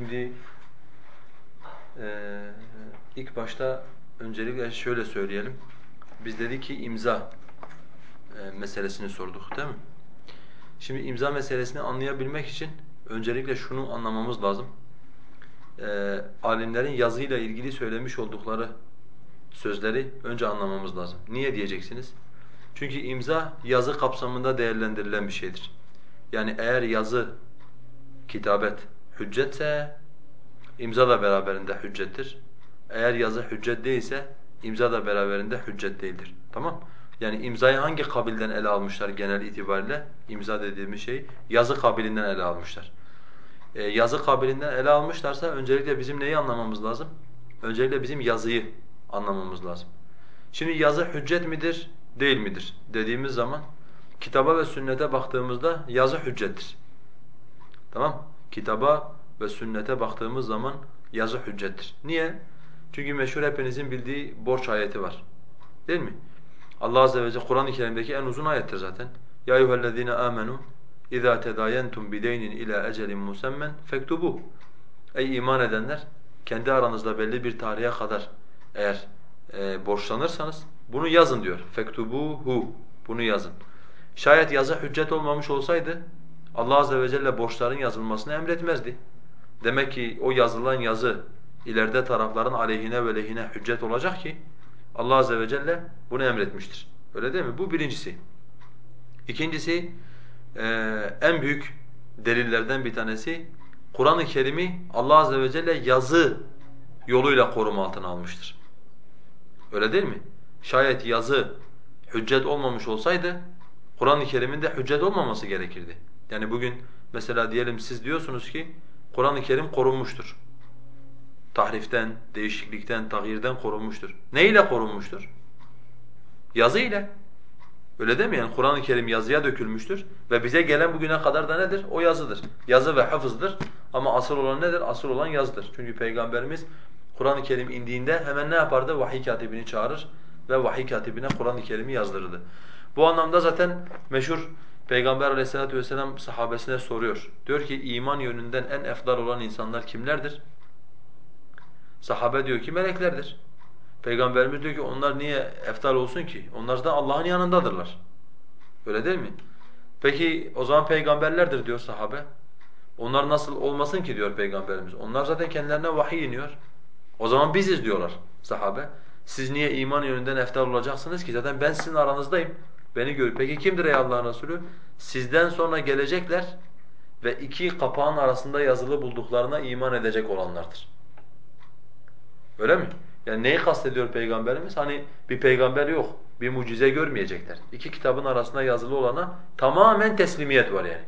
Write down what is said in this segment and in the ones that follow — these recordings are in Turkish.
Şimdi e, ilk başta öncelikle şöyle söyleyelim. Biz dedik ki imza e, meselesini sorduk değil mi? Şimdi imza meselesini anlayabilmek için öncelikle şunu anlamamız lazım. E, alimlerin yazıyla ilgili söylemiş oldukları sözleri önce anlamamız lazım. Niye diyeceksiniz? Çünkü imza yazı kapsamında değerlendirilen bir şeydir. Yani eğer yazı, kitabet hüccetse imza da beraberinde hüccettir. Eğer yazı hüccet değilse imza da beraberinde hüccet değildir. Tamam? Yani imzayı hangi kabilden ele almışlar genel itibariyle? İmza dediğimiz şey yazı kabilinden ele almışlar. Ee, yazı kabilinden ele almışlarsa öncelikle bizim neyi anlamamız lazım? Öncelikle bizim yazıyı anlamamız lazım. Şimdi yazı hüccet midir, değil midir dediğimiz zaman kitaba ve sünnete baktığımızda yazı hüccettir. Tamam? Kitaba ve sünnete baktığımız zaman yazı hüccettir. Niye? Çünkü meşhur hepinizin bildiği borç ayeti var. Değil mi? Allah azze ve celle Kur'an-ı Kerim'deki en uzun ayettir zaten. Ya eyyuhellezine amenu iza tedayentum bideynin ila ecelin musemmen fektubu. Ey iman edenler kendi aranızda belli bir tarihe kadar eğer e, borçlanırsanız bunu yazın diyor. Fektubuhu. Bunu yazın. Şayet yazı hüccet olmamış olsaydı Allah azze ve celle borçların yazılmasını emretmezdi. Demek ki o yazılan yazı ileride tarafların aleyhine ve lehine hüccet olacak ki Allah azze ve celle bunu emretmiştir. Öyle değil mi? Bu birincisi. İkincisi e, en büyük delillerden bir tanesi Kur'an-ı Kerim'i Allah azze ve celle yazı yoluyla koruma altına almıştır. Öyle değil mi? Şayet yazı hüccet olmamış olsaydı Kur'an-ı Kerim'in de hüccet olmaması gerekirdi. Yani bugün mesela diyelim siz diyorsunuz ki Kur'an-ı Kerim korunmuştur. Tahriften, değişiklikten, tahirden korunmuştur. Ne ile korunmuştur? Yazı ile. Öyle değil mi? Yani Kur'an-ı Kerim yazıya dökülmüştür ve bize gelen bugüne kadar da nedir? O yazıdır. Yazı ve hafızdır ama asıl olan nedir? Asıl olan yazıdır. Çünkü Peygamberimiz Kur'an-ı Kerim indiğinde hemen ne yapardı? Vahiy katibini çağırır ve vahiy katibine Kur'an-ı Kerim'i yazdırırdı. Bu anlamda zaten meşhur Peygamber aleyhissalatu vesselam sahabesine soruyor. Diyor ki iman yönünden en efdal olan insanlar kimlerdir? Sahabe diyor ki meleklerdir. Peygamberimiz diyor ki onlar niye efdal olsun ki? Onlar da Allah'ın yanındadırlar. Öyle değil mi? Peki o zaman peygamberlerdir diyor sahabe. Onlar nasıl olmasın ki diyor peygamberimiz. Onlar zaten kendilerine vahiy iniyor. O zaman biziz diyorlar sahabe. Siz niye iman yönünden eftal olacaksınız ki? Zaten ben sizin aranızdayım. Beni gör. Peki kimdir ey Allah'ın Resulü? Sizden sonra gelecekler ve iki kapağın arasında yazılı bulduklarına iman edecek olanlardır. Öyle mi? Yani neyi kastediyor Peygamberimiz? Hani bir peygamber yok, bir mucize görmeyecekler. İki kitabın arasında yazılı olana tamamen teslimiyet var yani.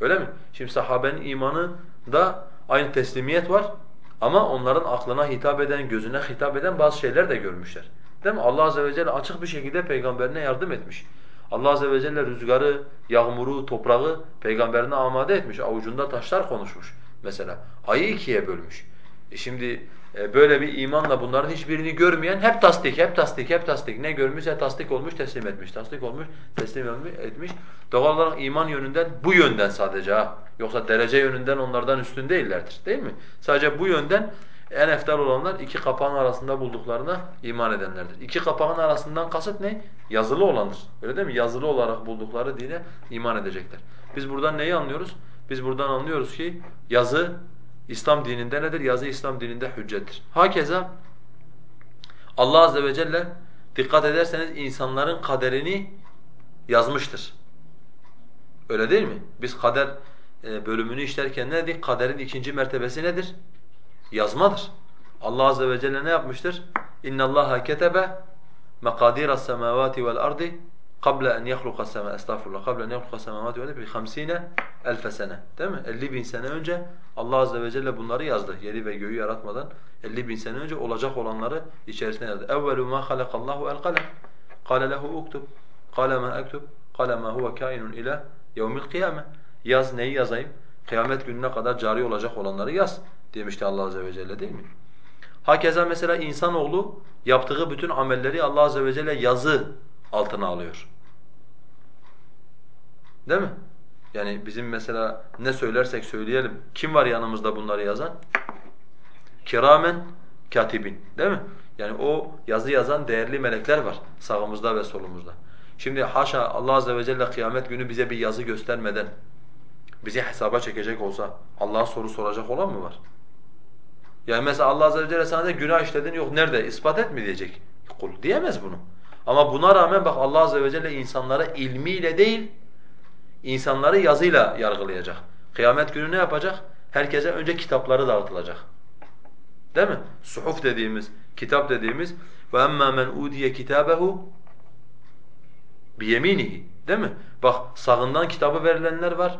Öyle mi? Şimdi sahabenin imanı da aynı teslimiyet var ama onların aklına hitap eden, gözüne hitap eden bazı şeyler de görmüşler. Değil mi? Allah azze ve celle açık bir şekilde peygamberine yardım etmiş. Allah azze ve celle rüzgarı, yağmuru, toprağı peygamberine amade etmiş. Avucunda taşlar konuşmuş mesela. Ayı ikiye bölmüş. E şimdi e, böyle bir imanla bunların hiçbirini görmeyen hep tasdik, hep tasdik, hep tasdik. Ne görmüşse tasdik olmuş, teslim etmiş. Tasdik olmuş, teslim etmiş. Doğal olarak iman yönünden bu yönden sadece ha. Yoksa derece yönünden onlardan üstün değillerdir. Değil mi? Sadece bu yönden en eftal olanlar iki kapağın arasında bulduklarına iman edenlerdir. İki kapağın arasından kasıt ne? Yazılı olandır. Öyle değil mi? Yazılı olarak buldukları dine iman edecekler. Biz buradan neyi anlıyoruz? Biz buradan anlıyoruz ki yazı İslam dininde nedir? Yazı İslam dininde hüccettir. Hakeza Allah azze ve celle dikkat ederseniz insanların kaderini yazmıştır. Öyle değil mi? Biz kader e, bölümünü işlerken ne dedik? Kaderin ikinci mertebesi nedir? Yazmadır. Allah azze ve celle ne yapmıştır? İnna Allaha ketebe maqadiras semawati vel ardi قبل en yahluqa sema estağfurullah قبل en yahluqa semawati vel ardi bi 50 elf sene. Değil mi? 50 bin sene önce Allah azze ve celle bunları yazdı. Yeri ve göğü yaratmadan 50 bin sene önce olacak olanları içerisine yazdı. Evvelu ma halakallahu el kalem. Kale lehu uktub. Kale ma aktub. Kale ma huve kainun ila yevmil kıyame. Yaz neyi yazayım? Kıyamet gününe kadar cari olacak olanları yaz demişti Allah azze ve celle değil mi? Hakeza mesela insanoğlu yaptığı bütün amelleri Allah azze ve celle yazı altına alıyor. Değil mi? Yani bizim mesela ne söylersek söyleyelim kim var yanımızda bunları yazan? Kiramen katibin değil mi? Yani o yazı yazan değerli melekler var sağımızda ve solumuzda. Şimdi haşa Allah azze ve celle kıyamet günü bize bir yazı göstermeden bizi hesaba çekecek olsa Allah'a soru soracak olan mı var? Yani mesela Allah azze ve celle sana de günah işledin yok nerede ispat et mi diyecek kul diyemez bunu. Ama buna rağmen bak Allah azze ve celle insanları ilmiyle değil insanları yazıyla yargılayacak. Kıyamet günü ne yapacak? Herkese önce kitapları dağıtılacak. Değil mi? Suhuf dediğimiz, kitap dediğimiz ve emma men udiye kitabehu biyeminihi. Değil mi? Bak sağından kitabı verilenler var,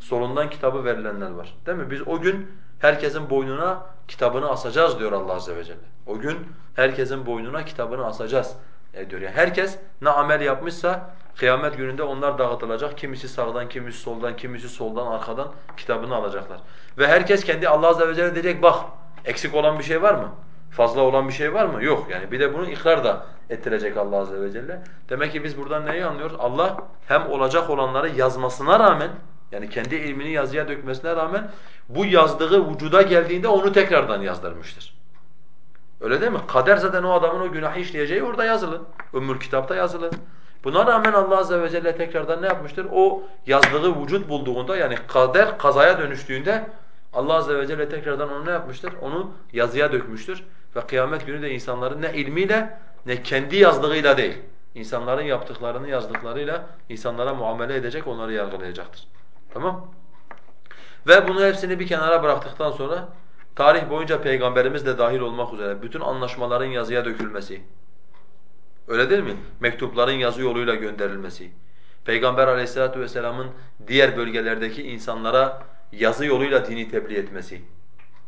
solundan kitabı verilenler var. Değil mi? Biz o gün herkesin boynuna kitabını asacağız diyor Allah azze ve celle. O gün herkesin boynuna kitabını asacağız e diyor. Yani herkes ne amel yapmışsa kıyamet gününde onlar dağıtılacak. Kimisi sağdan, kimisi soldan, kimisi soldan, arkadan kitabını alacaklar. Ve herkes kendi Allah azze ve celle diyecek bak eksik olan bir şey var mı? Fazla olan bir şey var mı? Yok. Yani bir de bunu ikrar da ettirecek Allah azze ve celle. Demek ki biz buradan neyi anlıyoruz? Allah hem olacak olanları yazmasına rağmen yani kendi ilmini yazıya dökmesine rağmen bu yazdığı vücuda geldiğinde onu tekrardan yazdırmıştır. Öyle değil mi? Kader zaten o adamın o günahı işleyeceği orada yazılı. Ömür kitapta yazılı. Buna rağmen Allah azze ve celle tekrardan ne yapmıştır? O yazdığı vücut bulduğunda yani kader kazaya dönüştüğünde Allah azze ve celle tekrardan onu ne yapmıştır? Onu yazıya dökmüştür. Ve kıyamet günü de insanların ne ilmiyle ne kendi yazdığıyla değil, insanların yaptıklarını yazdıklarıyla insanlara muamele edecek, onları yargılayacaktır. Tamam? Ve bunu hepsini bir kenara bıraktıktan sonra tarih boyunca peygamberimiz de dahil olmak üzere bütün anlaşmaların yazıya dökülmesi, öyle değil mi? Mektupların yazı yoluyla gönderilmesi, Peygamber aleyhissalatu vesselamın diğer bölgelerdeki insanlara yazı yoluyla dini tebliğ etmesi.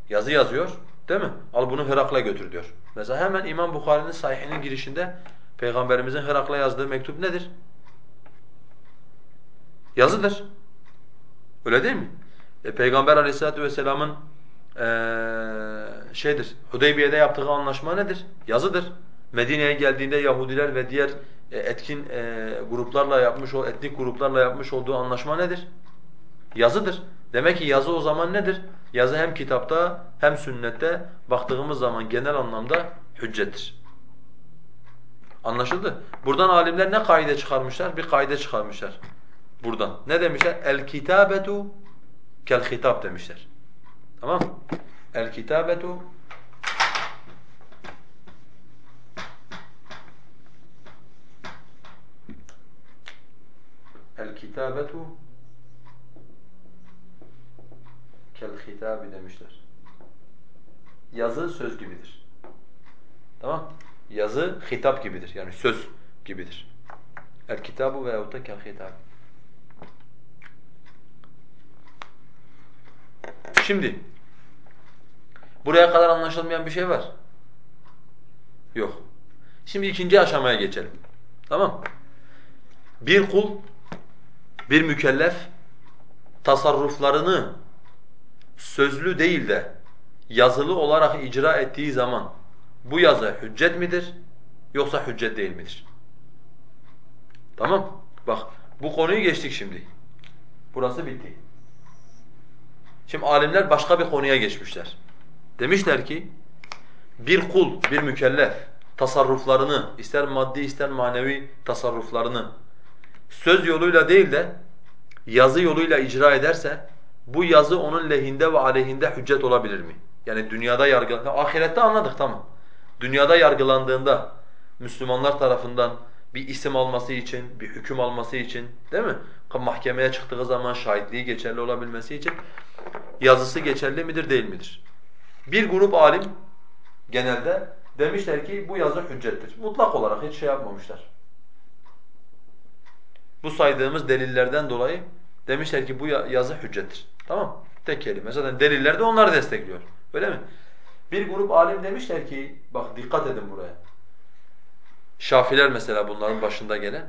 Yazı yazıyor, değil mi? Al bunu Herakla götür diyor. Mesela hemen İmam Bukhari'nin sahihinin girişinde Peygamberimizin Herakla yazdığı mektup nedir? Yazıdır. Öyle değil mi? E, Peygamber aleyhissalatu vesselamın ee, şeydir, Hudeybiye'de yaptığı anlaşma nedir? Yazıdır. Medine'ye geldiğinde Yahudiler ve diğer e, etkin e, gruplarla yapmış o etnik gruplarla yapmış olduğu anlaşma nedir? Yazıdır. Demek ki yazı o zaman nedir? Yazı hem kitapta hem sünnette baktığımız zaman genel anlamda hüccettir. Anlaşıldı? Buradan alimler ne kaide çıkarmışlar? Bir kaide çıkarmışlar. Buradan. Ne demişler? El kitabetu kel hitap demişler. Tamam El kitabetu El kitabetu kel hitabi demişler. Yazı söz gibidir. Tamam? Yazı hitap gibidir. Yani söz gibidir. El kitabu veyahut da kel hitabi. Şimdi buraya kadar anlaşılmayan bir şey var. Yok. Şimdi ikinci aşamaya geçelim. Tamam? Bir kul, bir mükellef tasarruflarını sözlü değil de yazılı olarak icra ettiği zaman bu yazı hüccet midir yoksa hüccet değil midir? Tamam? Bak bu konuyu geçtik şimdi. Burası bitti. Şimdi alimler başka bir konuya geçmişler. Demişler ki bir kul, bir mükellef tasarruflarını, ister maddi ister manevi tasarruflarını söz yoluyla değil de yazı yoluyla icra ederse bu yazı onun lehinde ve aleyhinde hüccet olabilir mi? Yani dünyada yargı, ahirette anladık tamam. Dünyada yargılandığında Müslümanlar tarafından bir isim alması için, bir hüküm alması için değil mi? Mahkemeye çıktığı zaman şahitliği geçerli olabilmesi için yazısı geçerli midir değil midir? Bir grup alim genelde demişler ki bu yazı hüccettir. Mutlak olarak hiç şey yapmamışlar. Bu saydığımız delillerden dolayı demişler ki bu yazı hüccettir. Tamam Tek kelime. Zaten deliller de onları destekliyor. Öyle mi? Bir grup alim demişler ki, bak dikkat edin buraya. Şafiler mesela bunların başında gelen.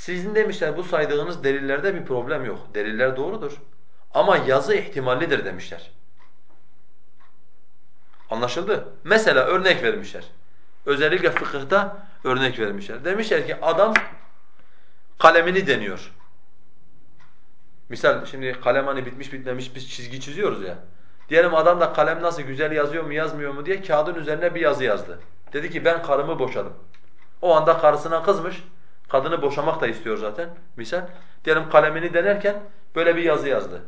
Sizin demişler bu saydığınız delillerde bir problem yok. Deliller doğrudur. Ama yazı ihtimallidir demişler. Anlaşıldı? Mesela örnek vermişler. Özellikle fıkıhta örnek vermişler. Demişler ki adam kalemini deniyor. Misal şimdi kalem hani bitmiş bitmemiş biz çizgi çiziyoruz ya. Diyelim adam da kalem nasıl güzel yazıyor mu yazmıyor mu diye kağıdın üzerine bir yazı yazdı. Dedi ki ben karımı boşadım. O anda karısına kızmış. Kadını boşamak da istiyor zaten misal. Diyelim kalemini denerken böyle bir yazı yazdı.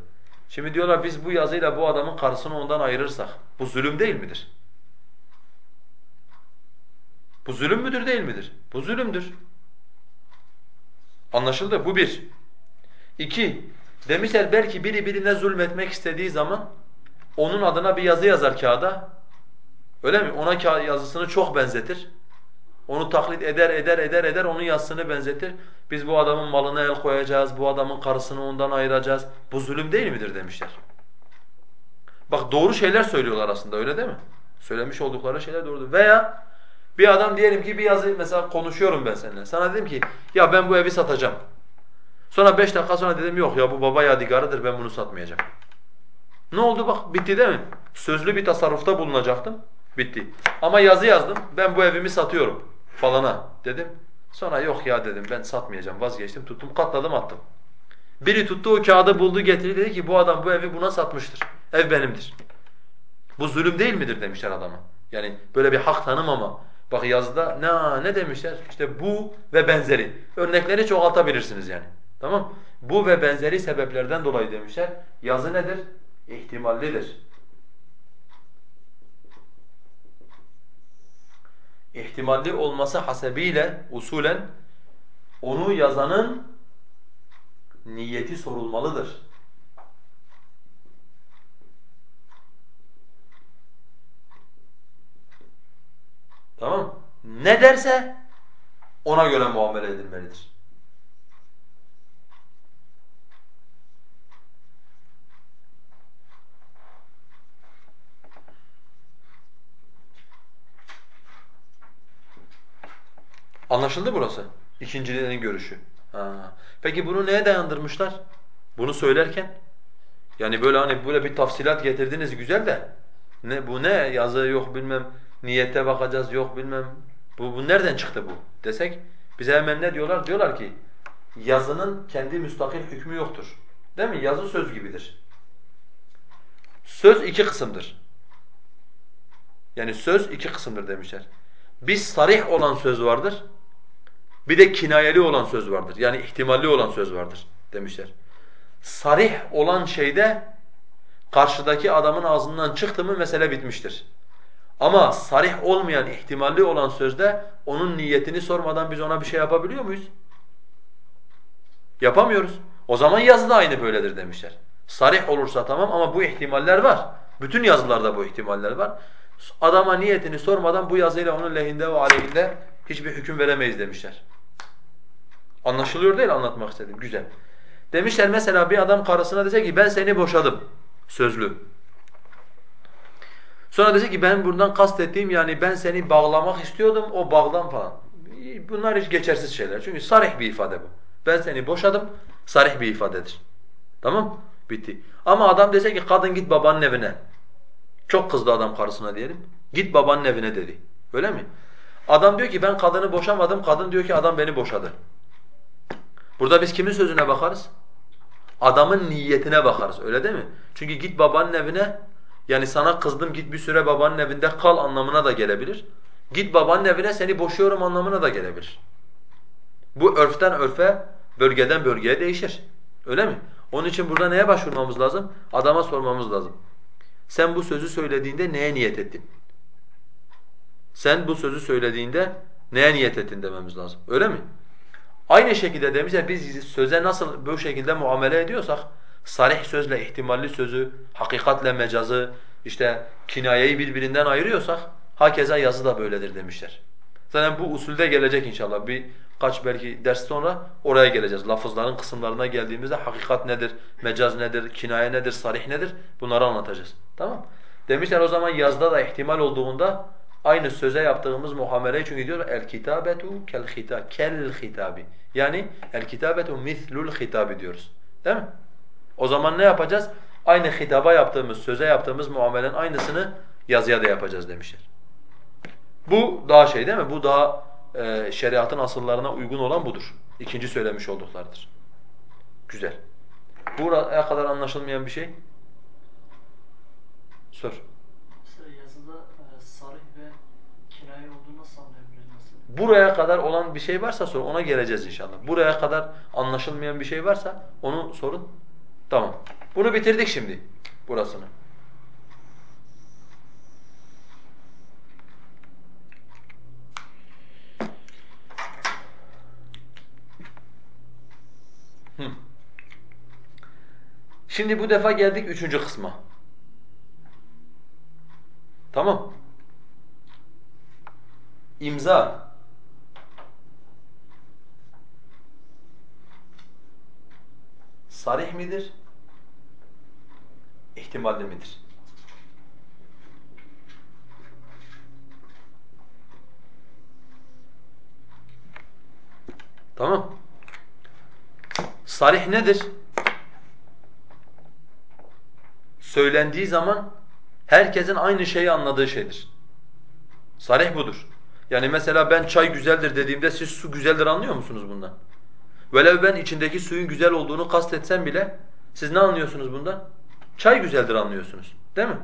Şimdi diyorlar biz bu yazıyla bu adamın karısını ondan ayırırsak bu zulüm değil midir? Bu zulüm müdür değil midir? Bu zulümdür. Anlaşıldı? Bu bir. İki, demişler belki biri birine zulmetmek istediği zaman onun adına bir yazı yazar kağıda. Öyle mi? Ona yazısını çok benzetir. Onu taklit eder, eder, eder, eder, onun yazısını benzetir. Biz bu adamın malına el koyacağız, bu adamın karısını ondan ayıracağız. Bu zulüm değil midir demişler. Bak doğru şeyler söylüyorlar aslında öyle değil mi? Söylemiş oldukları şeyler doğrudur. Veya bir adam diyelim ki bir yazı mesela konuşuyorum ben seninle. Sana dedim ki ya ben bu evi satacağım. Sonra beş dakika sonra dedim yok ya bu baba yadigarıdır ben bunu satmayacağım. Ne oldu bak bitti değil mi? Sözlü bir tasarrufta bulunacaktım. Bitti. Ama yazı yazdım. Ben bu evimi satıyorum falana dedim. Sonra yok ya dedim ben satmayacağım vazgeçtim tuttum katladım attım. Biri tuttu o kağıdı buldu getirdi dedi ki bu adam bu evi buna satmıştır. Ev benimdir. Bu zulüm değil midir demişler adama. Yani böyle bir hak tanımama. Bak yazıda ne ne demişler? İşte bu ve benzeri. Örnekleri çoğaltabilirsiniz yani. Tamam? Bu ve benzeri sebeplerden dolayı demişler. Yazı nedir? İhtimallidir. İhtimalli olması hasebiyle usulen onu yazanın niyeti sorulmalıdır. Tamam Ne derse ona göre muamele edilmelidir. Anlaşıldı burası? İkincilerin görüşü. Ha. Peki bunu neye dayandırmışlar? Bunu söylerken? Yani böyle hani böyle bir tafsilat getirdiniz güzel de ne bu ne yazı yok bilmem niyete bakacağız yok bilmem bu, bu nereden çıktı bu desek bize hemen ne diyorlar? Diyorlar ki yazının kendi müstakil hükmü yoktur. Değil mi? Yazı söz gibidir. Söz iki kısımdır. Yani söz iki kısımdır demişler. Bir sarih olan söz vardır. Bir de kinayeli olan söz vardır. Yani ihtimalli olan söz vardır demişler. Sarih olan şeyde karşıdaki adamın ağzından çıktı mı mesele bitmiştir. Ama sarih olmayan, ihtimalli olan sözde onun niyetini sormadan biz ona bir şey yapabiliyor muyuz? Yapamıyoruz. O zaman yazı da aynı böyledir demişler. Sarih olursa tamam ama bu ihtimaller var. Bütün yazılarda bu ihtimaller var. Adama niyetini sormadan bu yazıyla onun lehinde ve aleyhinde hiçbir hüküm veremeyiz demişler. Anlaşılıyor değil anlatmak istedim. Güzel. Demişler mesela bir adam karısına dese ki ben seni boşadım. Sözlü. Sonra dese ki ben buradan kastettiğim yani ben seni bağlamak istiyordum o bağdan falan. Bunlar hiç geçersiz şeyler. Çünkü sarih bir ifade bu. Ben seni boşadım sarih bir ifadedir. Tamam? Bitti. Ama adam dese ki kadın git babanın evine. Çok kızdı adam karısına diyelim. Git babanın evine dedi. Öyle mi? Adam diyor ki ben kadını boşamadım. Kadın diyor ki adam beni boşadı. Burada biz kimin sözüne bakarız? Adamın niyetine bakarız öyle değil mi? Çünkü git babanın evine yani sana kızdım git bir süre babanın evinde kal anlamına da gelebilir. Git babanın evine seni boşuyorum anlamına da gelebilir. Bu örften örfe, bölgeden bölgeye değişir. Öyle mi? Onun için burada neye başvurmamız lazım? Adama sormamız lazım. Sen bu sözü söylediğinde neye niyet ettin? Sen bu sözü söylediğinde neye niyet ettin dememiz lazım. Öyle mi? Aynı şekilde demişler biz söze nasıl bu şekilde muamele ediyorsak sarih sözle ihtimalli sözü, hakikatle mecazı, işte kinayeyi birbirinden ayırıyorsak hakeza yazı da böyledir demişler. Zaten bu usulde gelecek inşallah. Bir kaç belki ders sonra oraya geleceğiz. Lafızların kısımlarına geldiğimizde hakikat nedir, mecaz nedir, kinaye nedir, sarih nedir bunları anlatacağız. Tamam? Demişler o zaman yazda da ihtimal olduğunda aynı söze yaptığımız muameleyi çünkü diyor el kitabetu kel hita kel hitabi. Yani el kitabetu mislul hitabi diyoruz. Değil mi? O zaman ne yapacağız? Aynı hitaba yaptığımız, söze yaptığımız muamelenin aynısını yazıya da yapacağız demişler. Bu daha şey değil mi? Bu daha e, şeriatın asıllarına uygun olan budur. İkinci söylemiş olduklarıdır. Güzel. Buraya kadar anlaşılmayan bir şey? Sor. Mesela yazıda e, sarih ve kinaye olduğunu nasıl anlayabiliriz mesela? Buraya kadar olan bir şey varsa sor, ona geleceğiz inşallah. Buraya kadar anlaşılmayan bir şey varsa onu sorun. Tamam. Bunu bitirdik şimdi, burasını. Şimdi bu defa geldik üçüncü kısma. Tamam. İmza. Sarih midir? İhtimalli midir? Tamam. Sarih nedir? Söylendiği zaman herkesin aynı şeyi anladığı şeydir. Sarih budur. Yani mesela ben çay güzeldir dediğimde siz su güzeldir anlıyor musunuz bundan? Velev ben içindeki suyun güzel olduğunu kastetsem bile siz ne anlıyorsunuz bundan? Çay güzeldir anlıyorsunuz. Değil mi?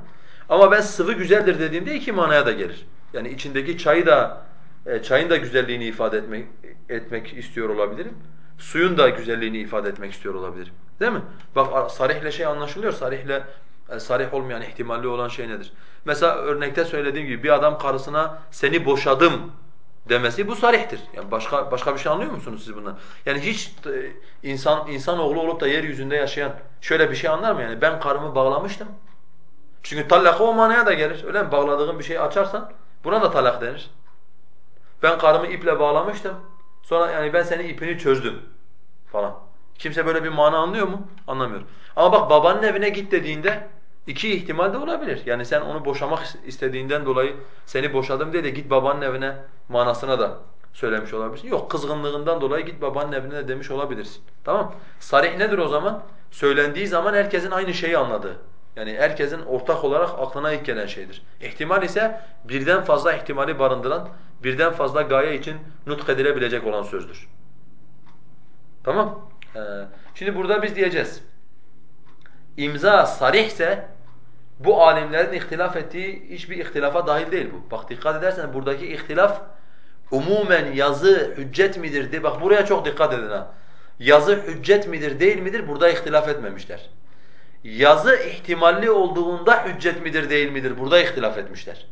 Ama ben sıvı güzeldir dediğimde iki manaya da gelir. Yani içindeki çayı da e, çayın da güzelliğini ifade etmek etmek istiyor olabilirim. Suyun da güzelliğini ifade etmek istiyor olabilirim. Değil mi? Bak sarihle şey anlaşılıyor. Sarihle e, sarih olmayan, ihtimalli olan şey nedir? Mesela örnekte söylediğim gibi bir adam karısına seni boşadım demesi bu sarihtir. Yani başka başka bir şey anlıyor musunuz siz bundan? Yani hiç e, insan insan oğlu olup da yeryüzünde yaşayan şöyle bir şey anlar mı yani? Ben karımı bağlamıştım. Çünkü talaka o manaya da gelir. Öyle mi? Bağladığın bir şeyi açarsan buna da talak denir. Ben karımı iple bağlamıştım. Sonra yani ben senin ipini çözdüm falan. Kimse böyle bir mana anlıyor mu? Anlamıyor. Ama bak babanın evine git dediğinde iki ihtimal de olabilir. Yani sen onu boşamak istediğinden dolayı seni boşadım diye de git babanın evine manasına da söylemiş olabilirsin. Yok kızgınlığından dolayı git babanın evine de demiş olabilirsin. Tamam? Sarih nedir o zaman? Söylendiği zaman herkesin aynı şeyi anladığı. Yani herkesin ortak olarak aklına ilk gelen şeydir. İhtimal ise birden fazla ihtimali barındıran, birden fazla gaye için nutk edilebilecek olan sözdür. Tamam? Ee, şimdi burada biz diyeceğiz. İmza sarihse bu alimlerin ihtilaf ettiği hiçbir ihtilafa dahil değil bu. Bak dikkat edersen buradaki ihtilaf umumen yazı hüccet midir diye bak buraya çok dikkat edin ha. Yazı hüccet midir değil midir burada ihtilaf etmemişler. Yazı ihtimalli olduğunda hüccet midir değil midir burada ihtilaf etmişler.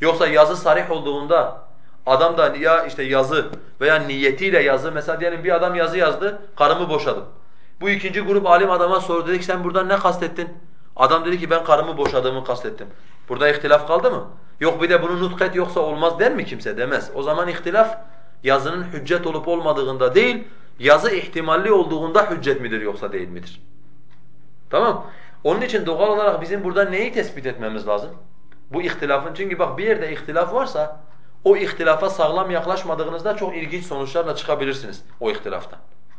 Yoksa yazı sarih olduğunda adam da ya işte yazı veya niyetiyle yazı mesela diyelim bir adam yazı yazdı karımı boşadım. Bu ikinci grup alim adama sordu dedi ki sen buradan ne kastettin? Adam dedi ki ben karımı boşadığımı kastettim. Burada ihtilaf kaldı mı? Yok bir de bunu nutket yoksa olmaz der mi kimse? Demez. O zaman ihtilaf yazının hüccet olup olmadığında değil, yazı ihtimalli olduğunda hüccet midir yoksa değil midir? Tamam Onun için doğal olarak bizim burada neyi tespit etmemiz lazım? Bu ihtilafın çünkü bak bir yerde ihtilaf varsa o ihtilafa sağlam yaklaşmadığınızda çok ilginç sonuçlarla çıkabilirsiniz o ihtilaftan.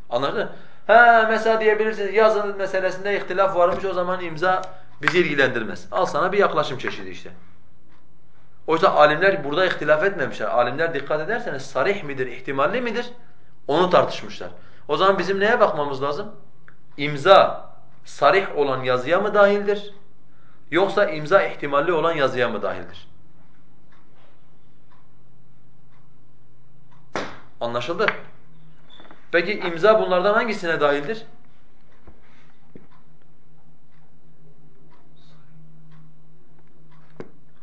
Anladın mı? Ha mesela diyebilirsiniz yazın meselesinde ihtilaf varmış o zaman imza bizi ilgilendirmez. Al sana bir yaklaşım çeşidi işte. Oysa alimler burada ihtilaf etmemişler. Alimler dikkat ederseniz sarih midir, ihtimalli midir? Onu tartışmışlar. O zaman bizim neye bakmamız lazım? İmza sarih olan yazıya mı dahildir? Yoksa imza ihtimalli olan yazıya mı dahildir? Anlaşıldı? Peki imza bunlardan hangisine dahildir?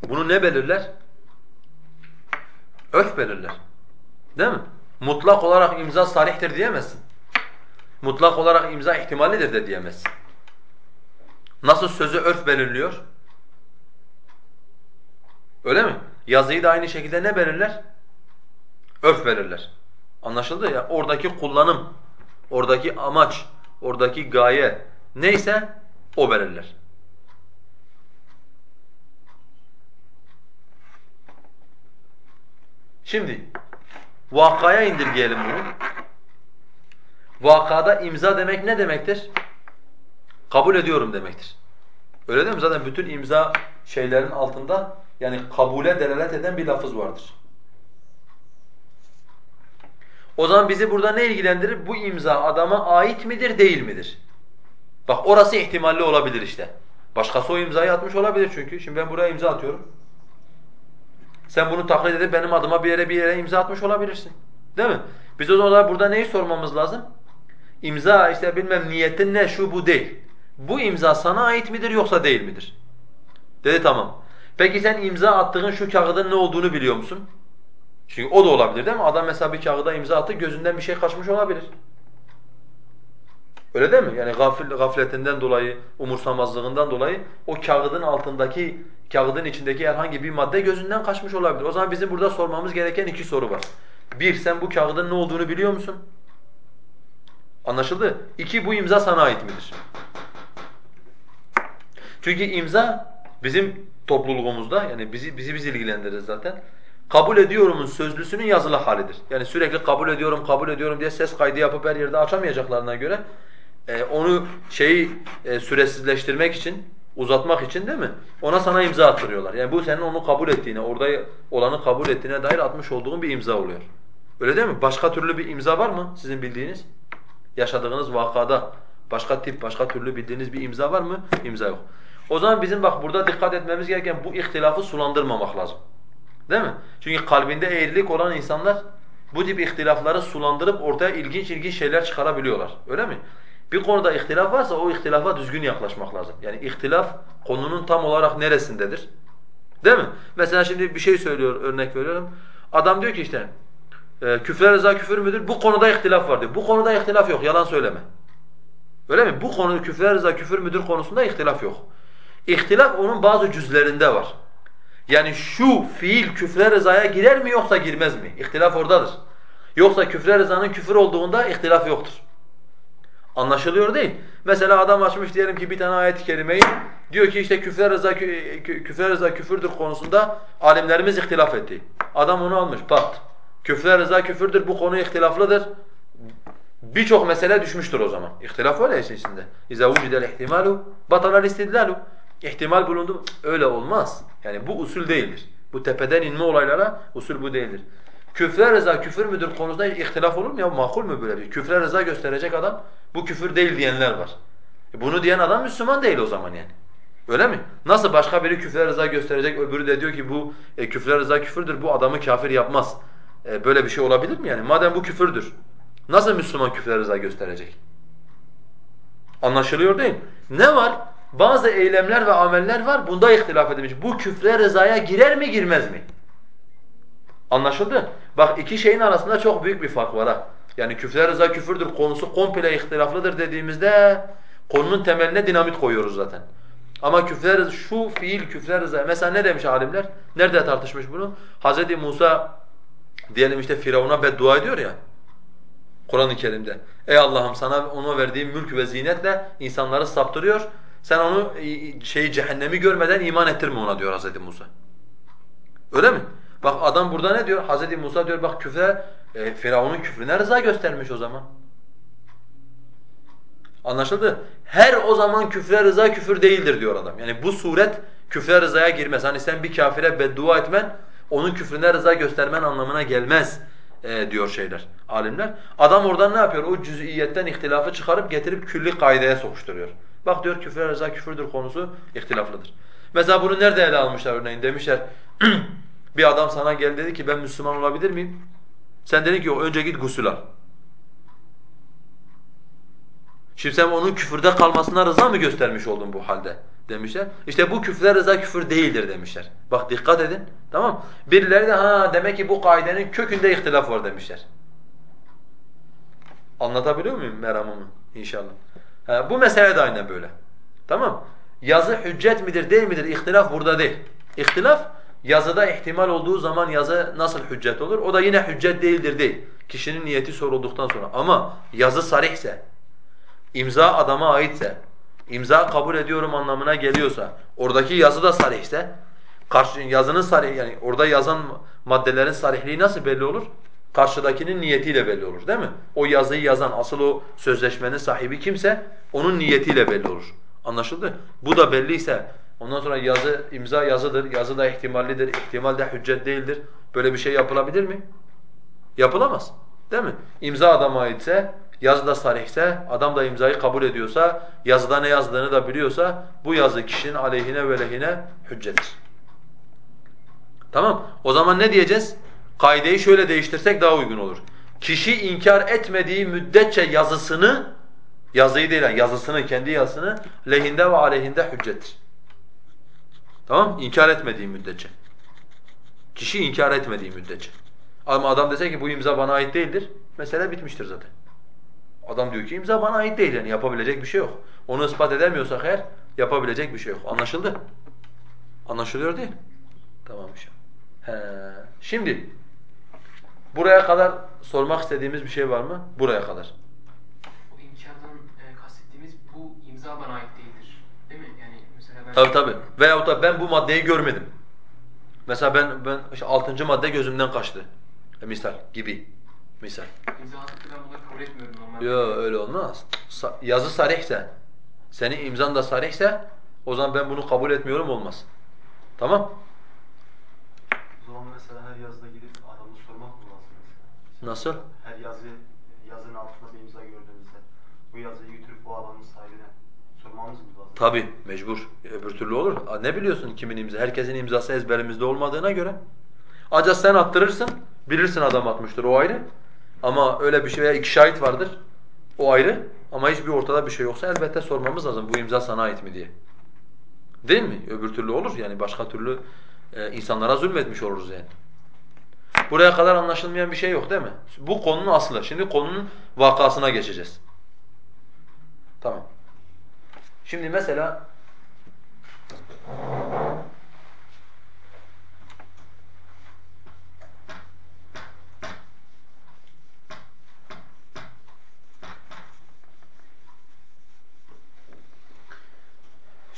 Bunu ne belirler? Örf belirler. Değil mi? Mutlak olarak imza sarihtir diyemezsin. Mutlak olarak imza ihtimallidir de diyemezsin. Nasıl sözü örf belirliyor? Öyle mi? Yazıyı da aynı şekilde ne belirler? Örf belirler. Anlaşıldı ya? Oradaki kullanım, oradaki amaç, oradaki gaye neyse o belirler. Şimdi vakaya indirgeyelim bunu. Vakada imza demek ne demektir? Kabul ediyorum demektir. Öyle değil mi? Zaten bütün imza şeylerin altında yani kabule delalet eden bir lafız vardır. O zaman bizi burada ne ilgilendirir? Bu imza adama ait midir, değil midir? Bak orası ihtimalli olabilir işte. Başkası o imzayı atmış olabilir çünkü. Şimdi ben buraya imza atıyorum. Sen bunu taklit edip benim adıma bir yere bir yere imza atmış olabilirsin. Değil mi? Biz o zaman burada neyi sormamız lazım? İmza işte bilmem niyetin ne şu bu değil. Bu imza sana ait midir yoksa değil midir? Dedi tamam. Peki sen imza attığın şu kağıdın ne olduğunu biliyor musun? Çünkü o da olabilir değil mi? Adam mesela bir kağıda imza attı gözünden bir şey kaçmış olabilir. Öyle değil mi? Yani gafil, gafletinden dolayı, umursamazlığından dolayı o kağıdın altındaki, kağıdın içindeki herhangi bir madde gözünden kaçmış olabilir. O zaman bizim burada sormamız gereken iki soru var. Bir, sen bu kağıdın ne olduğunu biliyor musun? Anlaşıldı? İki, bu imza sana ait midir? Çünkü imza bizim topluluğumuzda, yani bizi bizi biz ilgilendirir zaten. Kabul ediyorumun sözlüsünün yazılı halidir. Yani sürekli kabul ediyorum, kabul ediyorum diye ses kaydı yapıp her yerde açamayacaklarına göre e, onu şeyi e, süresizleştirmek için, uzatmak için değil mi? Ona sana imza attırıyorlar. Yani bu senin onu kabul ettiğine, orada olanı kabul ettiğine dair atmış olduğun bir imza oluyor. Öyle değil mi? Başka türlü bir imza var mı sizin bildiğiniz? Yaşadığınız vakada başka tip, başka türlü bildiğiniz bir imza var mı? İmza yok. O zaman bizim bak burada dikkat etmemiz gereken bu ihtilafı sulandırmamak lazım. Değil mi? Çünkü kalbinde eğrilik olan insanlar bu tip ihtilafları sulandırıp ortaya ilginç ilginç şeyler çıkarabiliyorlar. Öyle mi? Bir konuda ihtilaf varsa o ihtilafa düzgün yaklaşmak lazım. Yani ihtilaf konunun tam olarak neresindedir? Değil mi? Mesela şimdi bir şey söylüyor, örnek veriyorum. Adam diyor ki işte, e, küfre rıza küfür müdür? Bu konuda ihtilaf var diyor. Bu konuda ihtilaf yok, yalan söyleme. Öyle mi? Bu konu küfre rıza küfür müdür konusunda ihtilaf yok. İhtilaf onun bazı cüzlerinde var. Yani şu fiil küfre rızaya girer mi yoksa girmez mi? İhtilaf oradadır. Yoksa küfre rızanın küfür olduğunda ihtilaf yoktur. Anlaşılıyor değil. Mesela adam açmış diyelim ki bir tane ayet-i kerimeyi diyor ki işte küfre rıza küfre rıza küfürdür konusunda alimlerimiz ihtilaf etti. Adam onu almış pat. Küfre rıza küfürdür bu konu ihtilaflıdır. Birçok mesele düşmüştür o zaman. İhtilaf işin içinde. İza vucidel ihtimalu batala istidlalu. İhtimal bulundu. Öyle olmaz. Yani bu usul değildir. Bu tepeden inme olaylara usul bu değildir. Küfre rıza küfür müdür konusunda ihtilaf olur mu ya? Makul mu böyle bir? Küfre rıza gösterecek adam bu küfür değil diyenler var. E bunu diyen adam Müslüman değil o zaman yani. Öyle mi? Nasıl başka biri küfre rıza gösterecek, öbürü de diyor ki bu e, küfre rıza küfürdür, bu adamı kafir yapmaz. E, böyle bir şey olabilir mi yani? Madem bu küfürdür, nasıl Müslüman küfre rıza gösterecek? Anlaşılıyor değil Ne var? Bazı eylemler ve ameller var, bunda ihtilaf edilmiş. Bu küfre rızaya girer mi, girmez mi? Anlaşıldı? Bak iki şeyin arasında çok büyük bir fark var ha. Yani küfre rıza küfürdür konusu komple ihtilaflıdır dediğimizde konunun temeline dinamit koyuyoruz zaten. Ama küfre şu fiil küfre rıza mesela ne demiş alimler? Nerede tartışmış bunu? Hz. Musa diyelim işte Firavun'a beddua ediyor ya. Kur'an-ı Kerim'de. Ey Allah'ım sana ona verdiğim mülk ve zinetle insanları saptırıyor. Sen onu şeyi cehennemi görmeden iman ettirme ona diyor Hz. Musa. Öyle mi? Bak adam burada ne diyor? Hz. Musa diyor bak küfre e, Firavun'un küfrüne rıza göstermiş o zaman. Anlaşıldı? Her o zaman küfre rıza küfür değildir diyor adam. Yani bu suret küfre rızaya girmez. Hani sen bir kafire beddua etmen, onun küfrüne rıza göstermen anlamına gelmez e, diyor şeyler, alimler. Adam oradan ne yapıyor? O cüz'iyetten ihtilafı çıkarıp getirip külli kaideye sokuşturuyor. Bak diyor küfre rıza küfürdür konusu ihtilaflıdır. Mesela bunu nerede ele almışlar örneğin? Demişler bir adam sana geldi dedi ki ben Müslüman olabilir miyim? Sen dedin ki önce git gusül al. Şimdi sen onun küfürde kalmasına rıza mı göstermiş oldun bu halde demişler. İşte bu küfre rıza küfür değildir demişler. Bak dikkat edin. Tamam Birileri de ha demek ki bu kaidenin kökünde ihtilaf var demişler. Anlatabiliyor muyum meramımı inşallah? Ha, bu mesele de aynen böyle. Tamam Yazı hüccet midir değil midir ihtilaf burada değil. İhtilaf yazıda ihtimal olduğu zaman yazı nasıl hüccet olur? O da yine hüccet değildir değil. Kişinin niyeti sorulduktan sonra. Ama yazı sarihse, imza adama aitse, imza kabul ediyorum anlamına geliyorsa, oradaki yazı da sarihse, karşı, yazının sarih yani orada yazan maddelerin sarihliği nasıl belli olur? Karşıdakinin niyetiyle belli olur değil mi? O yazıyı yazan, asıl o sözleşmenin sahibi kimse onun niyetiyle belli olur. Anlaşıldı? Bu da belliyse ondan sonra yazı imza yazıdır. Yazı da ihtimallidir. İhtimal de hüccet değildir. Böyle bir şey yapılabilir mi? Yapılamaz. Değil mi? İmza adama aitse Yazıda sarihse, adam da imzayı kabul ediyorsa, yazıda ne yazdığını da biliyorsa bu yazı kişinin aleyhine ve lehine hüccettir. Tamam? O zaman ne diyeceğiz? Kaideyi şöyle değiştirsek daha uygun olur. Kişi inkar etmediği müddetçe yazısını, yazıyı değil yani yazısını, kendi yazısını lehinde ve aleyhinde hüccettir. Tamam? İnkar etmediği müddetçe. Kişi inkar etmediği müddetçe. Ama adam dese ki bu imza bana ait değildir, mesele bitmiştir zaten. Adam diyor ki imza bana ait değil yani yapabilecek bir şey yok. Onu ispat edemiyorsak eğer yapabilecek bir şey yok. Anlaşıldı? Anlaşılıyor değil Tamam inşallah. He. Şimdi buraya kadar sormak istediğimiz bir şey var mı? Buraya kadar. O inkardan e, kastettiğimiz bu imza bana ait değildir. Değil mi? Yani mesela ben... Tabii tabii. Veyahut da ben bu maddeyi görmedim. Mesela ben ben işte altıncı madde gözümden kaçtı. E, misal gibi. Misal. İmza attıkta ben bunları kabul etmiyorum normalde. Yok öyle olmaz. Sa- yazı sarihse, senin imzan da sarihse o zaman ben bunu kabul etmiyorum olmaz. Tamam? O zaman mesela her yazıda gidip adamı sormak mı lazım mesela? Nasıl? Her yazı yazının altında bir imza gördüğümüzde bu yazıyı götürüp bu adamın sahibine sormamız mı lazım? Tabi mecbur. Öbür türlü olur. Ne biliyorsun kimin imza? Herkesin imzası ezberimizde olmadığına göre. Ancak sen attırırsın, bilirsin adam atmıştır o ayrı. Ama öyle bir şey veya iki şahit vardır. O ayrı. Ama hiçbir ortada bir şey yoksa elbette sormamız lazım bu imza sana ait mi diye. Değil mi? Öbür türlü olur yani başka türlü e, insanlara zulmetmiş oluruz yani. Buraya kadar anlaşılmayan bir şey yok değil mi? Bu konunun aslı. Şimdi konunun vakasına geçeceğiz. Tamam. Şimdi mesela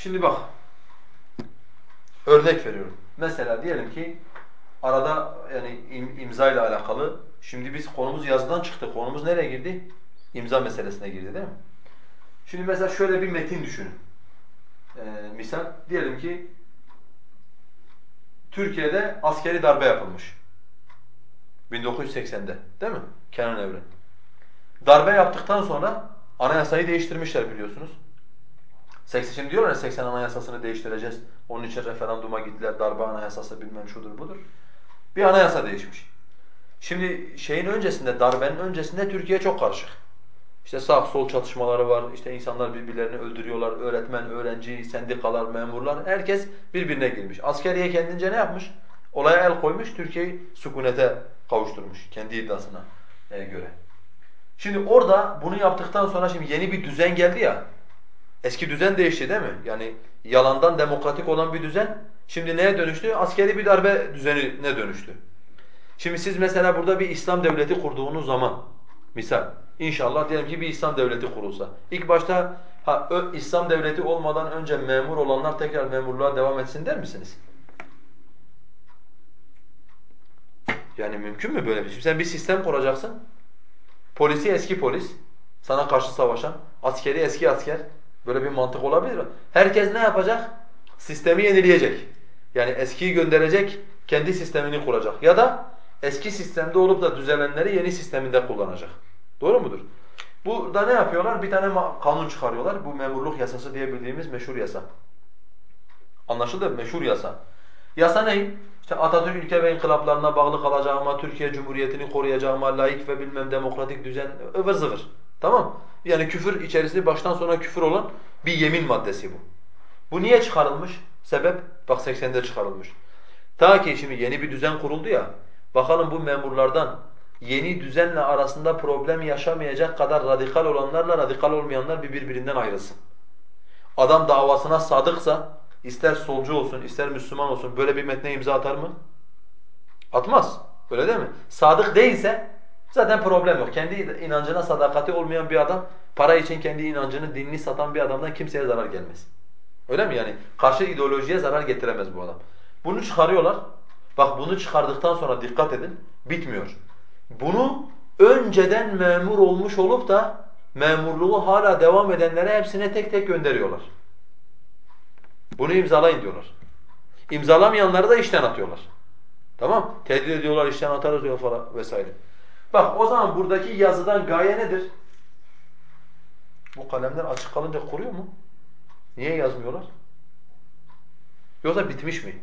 Şimdi bak. Örnek veriyorum. Mesela diyelim ki arada yani im, imza ile alakalı şimdi biz konumuz yazıdan çıktı. Konumuz nereye girdi? İmza meselesine girdi değil mi? Şimdi mesela şöyle bir metin düşünün. Ee, misal diyelim ki Türkiye'de askeri darbe yapılmış. 1980'de değil mi? Kenan Evren. Darbe yaptıktan sonra anayasayı değiştirmişler biliyorsunuz. 80 şimdi diyorlar ya 80 anayasasını değiştireceğiz. Onun için referanduma gittiler. Darbe anayasası bilmem şudur budur. Bir anayasa değişmiş. Şimdi şeyin öncesinde, darbenin öncesinde Türkiye çok karışık. İşte sağ sol çatışmaları var, işte insanlar birbirlerini öldürüyorlar, öğretmen, öğrenci, sendikalar, memurlar, herkes birbirine girmiş. Askeriye kendince ne yapmış? Olaya el koymuş, Türkiye'yi sükunete kavuşturmuş kendi iddiasına e, göre. Şimdi orada bunu yaptıktan sonra şimdi yeni bir düzen geldi ya, eski düzen değişti değil mi? Yani yalandan demokratik olan bir düzen, şimdi neye dönüştü? Askeri bir darbe düzenine dönüştü. Şimdi siz mesela burada bir İslam devleti kurduğunuz zaman, misal, İnşallah diyelim ki bir İslam devleti kurulsa. İlk başta ha, İslam devleti olmadan önce memur olanlar tekrar memurluğa devam etsin der misiniz? Yani mümkün mü böyle bir şey? Sen bir sistem kuracaksın. Polisi eski polis, sana karşı savaşan, askeri eski asker. Böyle bir mantık olabilir mi? Herkes ne yapacak? Sistemi yenileyecek. Yani eskiyi gönderecek, kendi sistemini kuracak. Ya da eski sistemde olup da düzelenleri yeni sisteminde kullanacak. Doğru mudur? Burada ne yapıyorlar? Bir tane kanun çıkarıyorlar. Bu memurluk yasası diye bildiğimiz meşhur yasa. Anlaşıldı mı? Meşhur yasa. Yasa ne? İşte Atatürk ülke ve inkılaplarına bağlı kalacağıma, Türkiye Cumhuriyeti'ni koruyacağıma, layık ve bilmem demokratik düzen, ıvır zıvır. Tamam Yani küfür içerisi baştan sona küfür olan bir yemin maddesi bu. Bu niye çıkarılmış? Sebep? Bak 80'de çıkarılmış. Ta ki şimdi yeni bir düzen kuruldu ya, bakalım bu memurlardan yeni düzenle arasında problem yaşamayacak kadar radikal olanlarla radikal olmayanlar bir birbirinden ayrılsın. Adam davasına sadıksa, ister solcu olsun, ister Müslüman olsun böyle bir metne imza atar mı? Atmaz. Öyle değil mi? Sadık değilse zaten problem yok. Kendi inancına sadakati olmayan bir adam, para için kendi inancını, dinini satan bir adamdan kimseye zarar gelmez. Öyle mi yani? Karşı ideolojiye zarar getiremez bu adam. Bunu çıkarıyorlar. Bak bunu çıkardıktan sonra dikkat edin, bitmiyor. Bunu önceden memur olmuş olup da memurluğu hala devam edenlere hepsine tek tek gönderiyorlar. Bunu imzalayın diyorlar. İmzalamayanları da işten atıyorlar. Tamam? Tehdit ediyorlar, işten atarız diyor falan vesaire. Bak o zaman buradaki yazıdan gaye nedir? Bu kalemler açık kalınca kuruyor mu? Niye yazmıyorlar? Yoksa bitmiş mi?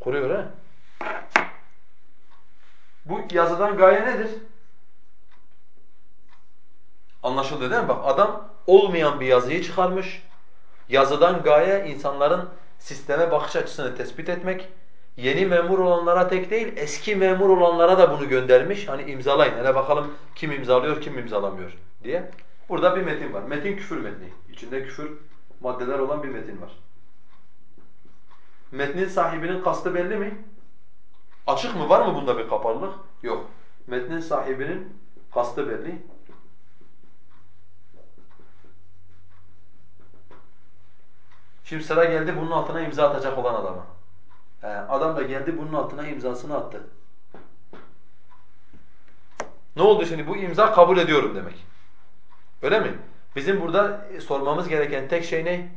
Kuruyor he. Bu yazıdan gaye nedir? Anlaşıldı değil mi? Bak adam olmayan bir yazıyı çıkarmış. Yazıdan gaye insanların sisteme bakış açısını tespit etmek. Yeni memur olanlara tek değil, eski memur olanlara da bunu göndermiş. Hani imzalayın, hele bakalım kim imzalıyor, kim imzalamıyor diye. Burada bir metin var. Metin küfür metni. İçinde küfür maddeler olan bir metin var. Metnin sahibinin kastı belli mi? Açık mı? Var mı bunda bir kapalılık? Yok. Metnin sahibinin kastı belli. Şimdi sıra geldi bunun altına imza atacak olan adama. He, adam da geldi bunun altına imzasını attı. Ne oldu şimdi? Bu imza kabul ediyorum demek. Öyle mi? Bizim burada sormamız gereken tek şey ne?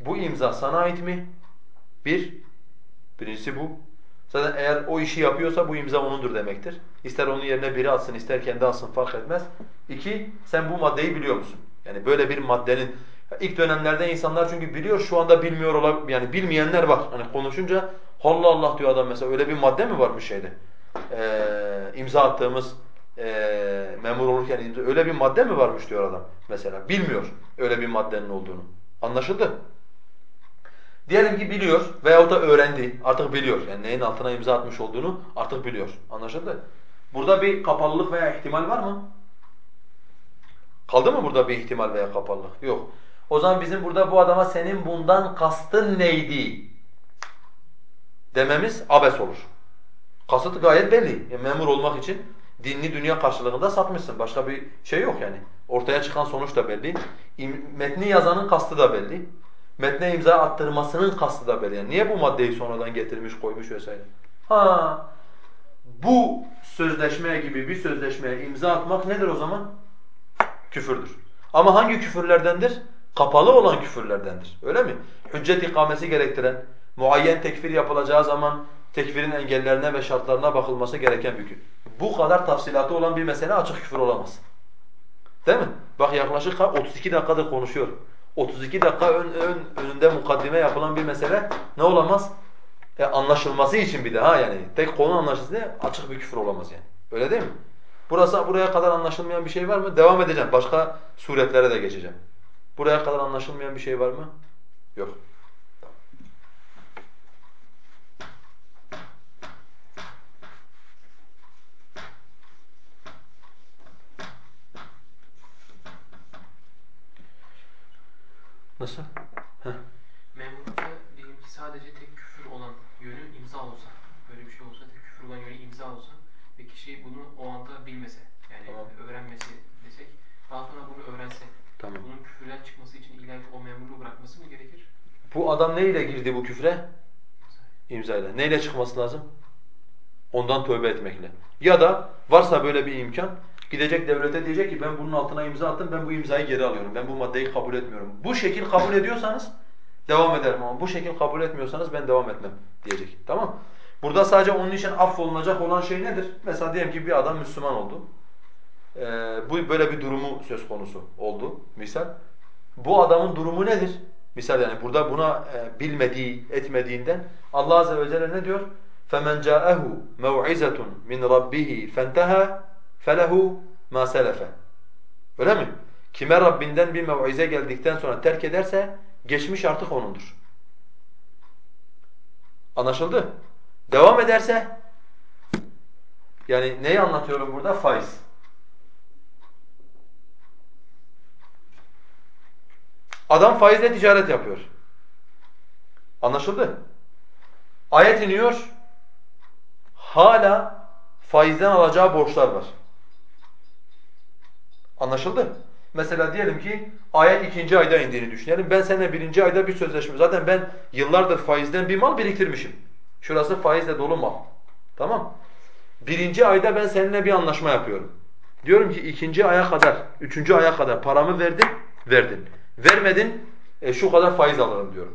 Bu imza sana ait mi? Bir, birincisi bu. Zaten eğer o işi yapıyorsa bu imza onundur demektir. İster onun yerine biri atsın, ister kendi atsın fark etmez. İki, sen bu maddeyi biliyor musun? Yani böyle bir maddenin ilk dönemlerde insanlar çünkü biliyor şu anda bilmiyor olabilir. Yani bilmeyenler var. Hani konuşunca Allah Allah diyor adam mesela öyle bir madde mi varmış şeyde? Ee, imza attığımız e, memur olurken öyle bir madde mi varmış diyor adam mesela. Bilmiyor öyle bir maddenin olduğunu. Anlaşıldı? Diyelim ki biliyor veyahut da öğrendi, artık biliyor. Yani neyin altına imza atmış olduğunu artık biliyor. Anlaşıldı? Burada bir kapalılık veya ihtimal var mı? Kaldı mı burada bir ihtimal veya kapalılık? Yok. O zaman bizim burada bu adama senin bundan kastın neydi? Dememiz abes olur. Kasıt gayet belli. Yani memur olmak için dinli dünya karşılığında satmışsın. Başka bir şey yok yani. Ortaya çıkan sonuç da belli. Metni yazanın kastı da belli. Metne imza attırmasının kastı da belli. Yani niye bu maddeyi sonradan getirmiş, koymuş vesaire. Ha, bu sözleşmeye gibi bir sözleşmeye imza atmak nedir o zaman? Küfürdür. Ama hangi küfürlerdendir? Kapalı olan küfürlerdendir. Öyle mi? Hüccet ikamesi gerektiren, muayyen tekfir yapılacağı zaman tekfirin engellerine ve şartlarına bakılması gereken bir küfür. Bu kadar tafsilatı olan bir mesele açık küfür olamaz. Değil mi? Bak yaklaşık 32 dakikadır konuşuyorum. 32 dakika ön, ön, önünde mukaddime yapılan bir mesele ne olamaz? E, anlaşılması için bir daha yani tek konu anlaşılsın diye açık bir küfür olamaz yani. Öyle değil mi? Burası buraya kadar anlaşılmayan bir şey var mı? Devam edeceğim. Başka suretlere de geçeceğim. Buraya kadar anlaşılmayan bir şey var mı? Yok. Nasıl? Heh. Memurlukta diyelim ki sadece tek küfür olan yönü imza olsa, böyle bir şey olsa, tek küfür olan yönü imza olsa ve kişi bunu o anda bilmese, yani Tamam. öğrenmesi desek, daha sonra bunu öğrense, Tamam. bunun küfürden çıkması için ki o memurluğu bırakması mı gerekir? Bu adam neyle girdi bu küfre? İmzayla. Neyle çıkması lazım? Ondan tövbe etmekle. Ya da varsa böyle bir imkan gidecek devlete diyecek ki ben bunun altına imza attım ben bu imzayı geri alıyorum. Ben bu maddeyi kabul etmiyorum. Bu şekil kabul ediyorsanız devam ederim ama bu şekil kabul etmiyorsanız ben devam etmem diyecek. Tamam? Burada sadece onun için affolunacak olan şey nedir? Mesela diyelim ki bir adam Müslüman oldu. Ee, bu böyle bir durumu söz konusu oldu misal. Bu adamın durumu nedir? Misal yani burada buna e, bilmediği, etmediğinden Allah azze ve celle ne diyor? فَمَنْ جَاءَهُ مَوْعِزَةٌ مِنْ رَبِّهِ فَانْتَهَا felehu ma selefe. Öyle mi? Kime Rabbinden bir mev'ize geldikten sonra terk ederse geçmiş artık onundur. Anlaşıldı? Devam ederse yani neyi anlatıyorum burada? Faiz. Adam faizle ticaret yapıyor. Anlaşıldı? Ayet iniyor. Hala faizden alacağı borçlar var. Anlaşıldı? Mesela diyelim ki ayet ikinci ayda indiğini düşünelim. Ben seninle birinci ayda bir sözleşme. Zaten ben yıllardır faizden bir mal biriktirmişim. Şurası faizle dolu mal. Tamam? Birinci ayda ben seninle bir anlaşma yapıyorum. Diyorum ki ikinci aya kadar, üçüncü aya kadar paramı verdin, verdin. Vermedin, e, şu kadar faiz alırım diyorum.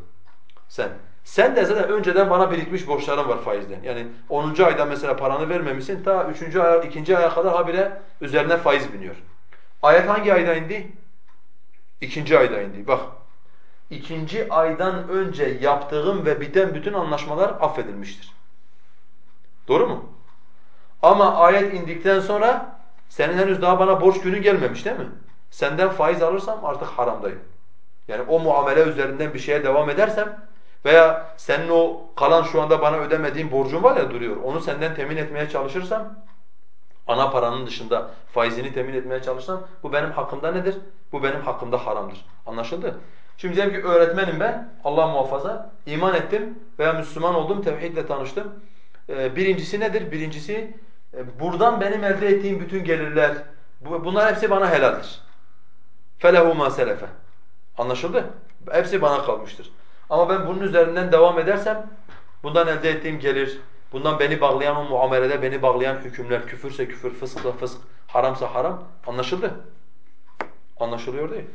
Sen. Sen de zaten önceden bana birikmiş borçların var faizden. Yani 10. ayda mesela paranı vermemişsin, ta 3. aya, 2. aya kadar habire üzerine faiz biniyor. Ayet hangi ayda indi? İkinci ayda indi. Bak. İkinci aydan önce yaptığım ve biten bütün anlaşmalar affedilmiştir. Doğru mu? Ama ayet indikten sonra senin henüz daha bana borç günü gelmemiş değil mi? Senden faiz alırsam artık haramdayım. Yani o muamele üzerinden bir şeye devam edersem veya senin o kalan şu anda bana ödemediğin borcun var ya duruyor. Onu senden temin etmeye çalışırsam ana paranın dışında faizini temin etmeye çalışsam bu benim hakkımda nedir? Bu benim hakkımda haramdır. Anlaşıldı? Şimdi diyelim ki öğretmenim ben, Allah muhafaza, iman ettim veya Müslüman oldum, tevhidle tanıştım. Ee, birincisi nedir? Birincisi e, buradan benim elde ettiğim bütün gelirler, bunlar hepsi bana helaldir. فَلَهُ مَا سَلَفَ Anlaşıldı? Hepsi bana kalmıştır. Ama ben bunun üzerinden devam edersem bundan elde ettiğim gelir, bundan beni bağlayan o muamelede beni bağlayan hükümler, küfürse küfür, fısksa fısk, haramsa haram anlaşıldı. Anlaşılıyor değil mi?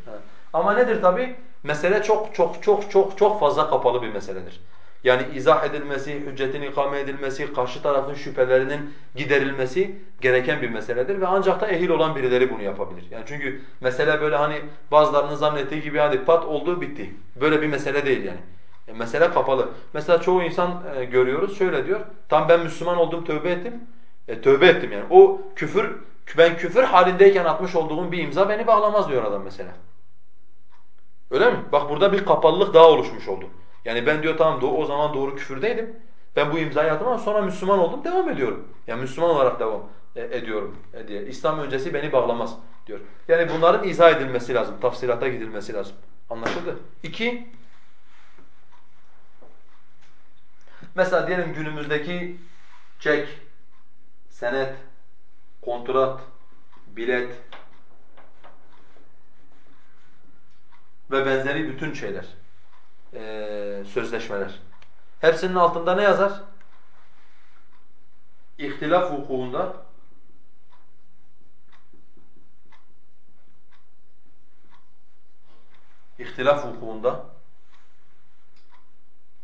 Ama nedir tabi? Mesele çok çok çok çok çok fazla kapalı bir meseledir. Yani izah edilmesi, hüccetin ikame edilmesi, karşı tarafın şüphelerinin giderilmesi gereken bir meseledir ve ancak da ehil olan birileri bunu yapabilir. Yani çünkü mesele böyle hani bazılarının zannettiği gibi hadi pat oldu bitti. Böyle bir mesele değil yani. E, mesele kapalı. Mesela çoğu insan e, görüyoruz şöyle diyor. Tam ben Müslüman oldum tövbe ettim. E, tövbe ettim yani. O küfür ben küfür halindeyken atmış olduğum bir imza beni bağlamaz diyor adam mesela. Öyle mi? Bak burada bir kapalılık daha oluşmuş oldu. Yani ben diyor tamam o zaman doğru küfürdeydim. Ben bu imzayı attım ama sonra Müslüman oldum devam ediyorum. Yani Müslüman olarak devam e, ediyorum e, diye. İslam öncesi beni bağlamaz diyor. Yani bunların izah edilmesi lazım, tafsilata gidilmesi lazım. Anlaşıldı? İki, mesela diyelim günümüzdeki çek, senet, kontrat, bilet ve benzeri bütün şeyler sözleşmeler. Hepsinin altında ne yazar? İhtilaf hukukunda ihtilaf hukukunda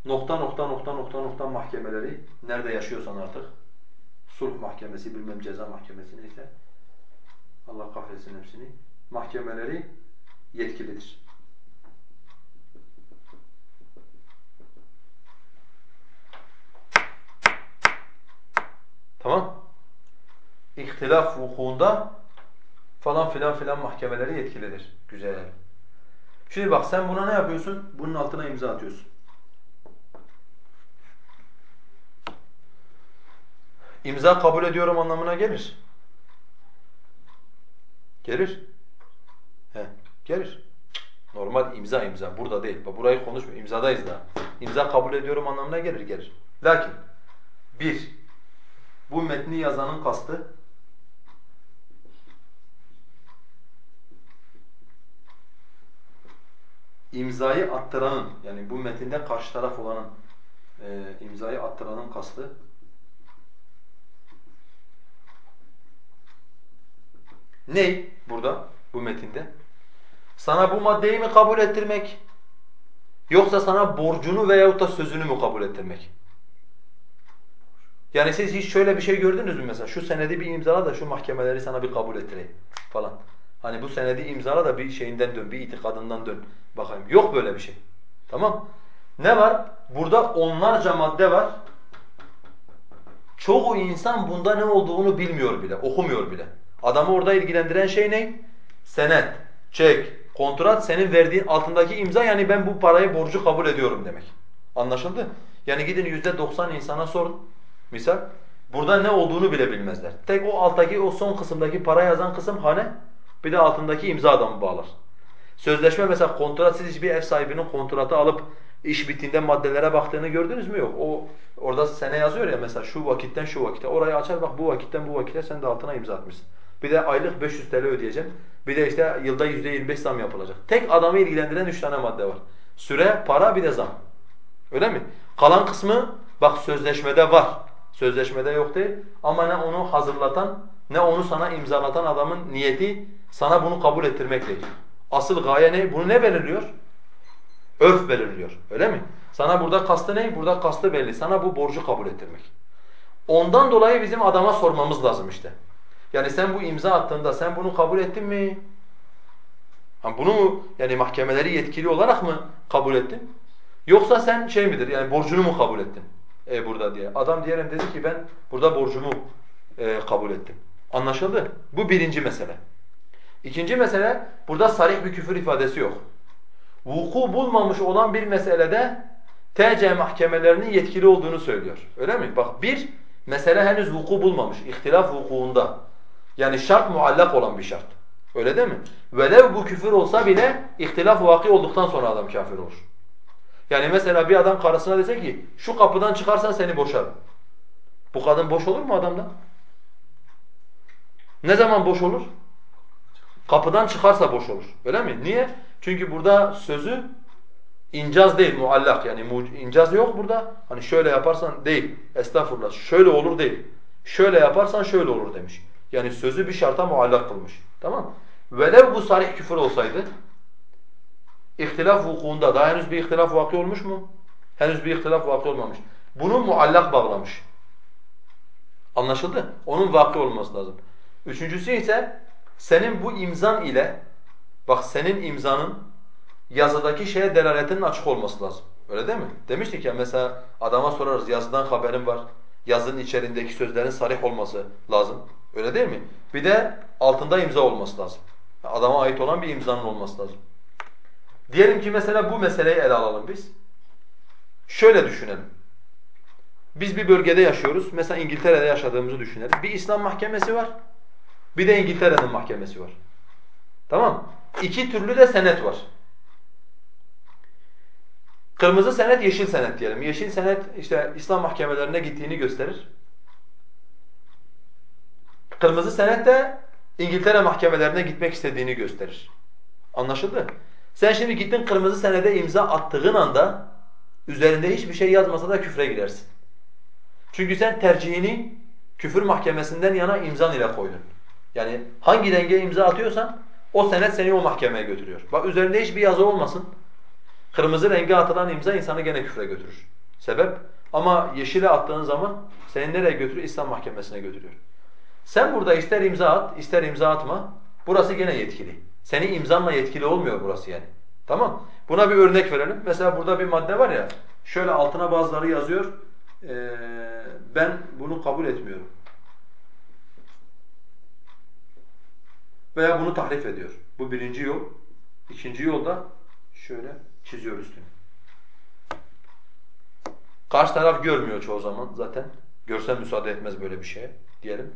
nokta nokta nokta nokta nokta mahkemeleri nerede yaşıyorsan artık sulh mahkemesi bilmem ceza mahkemesi neyse Allah kahretsin hepsini mahkemeleri yetkilidir. Tamam? İhtilaf vukunda falan filan filan mahkemeleri yetkilidir. Güzel. Şimdi bak sen buna ne yapıyorsun? Bunun altına imza atıyorsun. İmza kabul ediyorum anlamına gelir. Gelir. He, gelir. Normal imza imza. Burada değil. Bak burayı konuşmuyor. İmzadayız daha. İmza kabul ediyorum anlamına gelir. Gelir. Lakin bir, bu metni yazanın kastı imzayı attıranın yani bu metinde karşı taraf olanın e, imzayı attıranın kastı ne burada bu metinde? Sana bu maddeyi mi kabul ettirmek yoksa sana borcunu veyahut da sözünü mü kabul ettirmek? Yani siz hiç şöyle bir şey gördünüz mü mesela? Şu senedi bir imzala da şu mahkemeleri sana bir kabul ettireyim falan. Hani bu senedi imzala da bir şeyinden dön, bir itikadından dön bakayım. Yok böyle bir şey. Tamam? Ne var? Burada onlarca madde var. Çoğu insan bunda ne olduğunu bilmiyor bile, okumuyor bile. Adamı orada ilgilendiren şey ne? Senet, çek, kontrat, senin verdiğin altındaki imza yani ben bu parayı borcu kabul ediyorum demek. Anlaşıldı? Yani gidin yüzde doksan insana sorun. Misal burada ne olduğunu bile bilmezler. Tek o alttaki o son kısımdaki para yazan kısım hane bir de altındaki imza adamı bağlar. Sözleşme mesela kontrat siz hiçbir ev sahibinin kontratı alıp iş bittiğinde maddelere baktığını gördünüz mü? Yok. O orada sene yazıyor ya mesela şu vakitten şu vakite. Orayı açar bak bu vakitten bu vakite sen de altına imza atmışsın. Bir de aylık 500 TL ödeyeceğim. Bir de işte yılda %25 zam yapılacak. Tek adamı ilgilendiren üç tane madde var. Süre, para bir de zam. Öyle mi? Kalan kısmı bak sözleşmede var. Sözleşmede yok değil ama ne onu hazırlatan ne onu sana imzalatan adamın niyeti sana bunu kabul ettirmek değil. Asıl gaye ne? Bunu ne belirliyor? Örf belirliyor. Öyle mi? Sana burada kastı ne? Burada kastı belli. Sana bu borcu kabul ettirmek. Ondan dolayı bizim adama sormamız lazım işte. Yani sen bu imza attığında sen bunu kabul ettin mi? Ha bunu mu yani mahkemeleri yetkili olarak mı kabul ettin? Yoksa sen şey midir yani borcunu mu kabul ettin e, burada diye. Adam diyelim dedi ki ben burada borcumu e, kabul ettim. Anlaşıldı? Bu birinci mesele. İkinci mesele burada sarih bir küfür ifadesi yok. Vuku bulmamış olan bir meselede TC mahkemelerinin yetkili olduğunu söylüyor. Öyle mi? Bak bir, mesele henüz vuku bulmamış. İhtilaf vukuunda. Yani şart muallak olan bir şart. Öyle değil mi? Velev bu küfür olsa bile ihtilaf vaki olduktan sonra adam kafir olur. Yani mesela bir adam karısına dese ki şu kapıdan çıkarsan seni boşarım. Bu kadın boş olur mu adamdan? Ne zaman boş olur? Kapıdan çıkarsa boş olur. Öyle mi? Niye? Çünkü burada sözü incaz değil, muallak yani incaz yok burada. Hani şöyle yaparsan değil, estağfurullah şöyle olur değil. Şöyle yaparsan şöyle olur demiş. Yani sözü bir şarta muallak kılmış. Tamam Velev bu sarih küfür olsaydı, ihtilaf vukuunda, daha henüz bir ihtilaf vakı olmuş mu? Henüz bir ihtilaf vakı olmamış. Bunu muallak bağlamış. Anlaşıldı? Onun vakı olması lazım. Üçüncüsü ise senin bu imzan ile bak senin imzanın yazıdaki şeye delaletinin açık olması lazım. Öyle değil mi? Demiştik ya mesela adama sorarız yazıdan haberin var. Yazının içerisindeki sözlerin sarih olması lazım. Öyle değil mi? Bir de altında imza olması lazım. Adama ait olan bir imzanın olması lazım. Diyelim ki mesela bu meseleyi ele alalım biz. Şöyle düşünelim. Biz bir bölgede yaşıyoruz. Mesela İngiltere'de yaşadığımızı düşünelim. Bir İslam mahkemesi var. Bir de İngiltere'nin mahkemesi var. Tamam İki türlü de senet var. Kırmızı senet, yeşil senet diyelim. Yeşil senet işte İslam mahkemelerine gittiğini gösterir. Kırmızı senet de İngiltere mahkemelerine gitmek istediğini gösterir. Anlaşıldı? Sen şimdi gittin kırmızı senede imza attığın anda üzerinde hiçbir şey yazmasa da küfre girersin. Çünkü sen tercihini küfür mahkemesinden yana imzan ile koydun. Yani hangi renge imza atıyorsan o senet seni o mahkemeye götürüyor. Bak üzerinde hiçbir yazı olmasın. Kırmızı renge atılan imza insanı gene küfre götürür. Sebep? Ama yeşile attığın zaman seni nereye götürüyor? İslam mahkemesine götürüyor. Sen burada ister imza at, ister imza atma. Burası gene yetkili. Seni imzanla yetkili olmuyor burası yani. Tamam? Buna bir örnek verelim. Mesela burada bir madde var ya, şöyle altına bazıları yazıyor. Ee, ben bunu kabul etmiyorum. Veya bunu tahrif ediyor. Bu birinci yol. İkinci yolda şöyle çiziyor üstünü. Karşı taraf görmüyor çoğu zaman zaten. Görse müsaade etmez böyle bir şeye diyelim.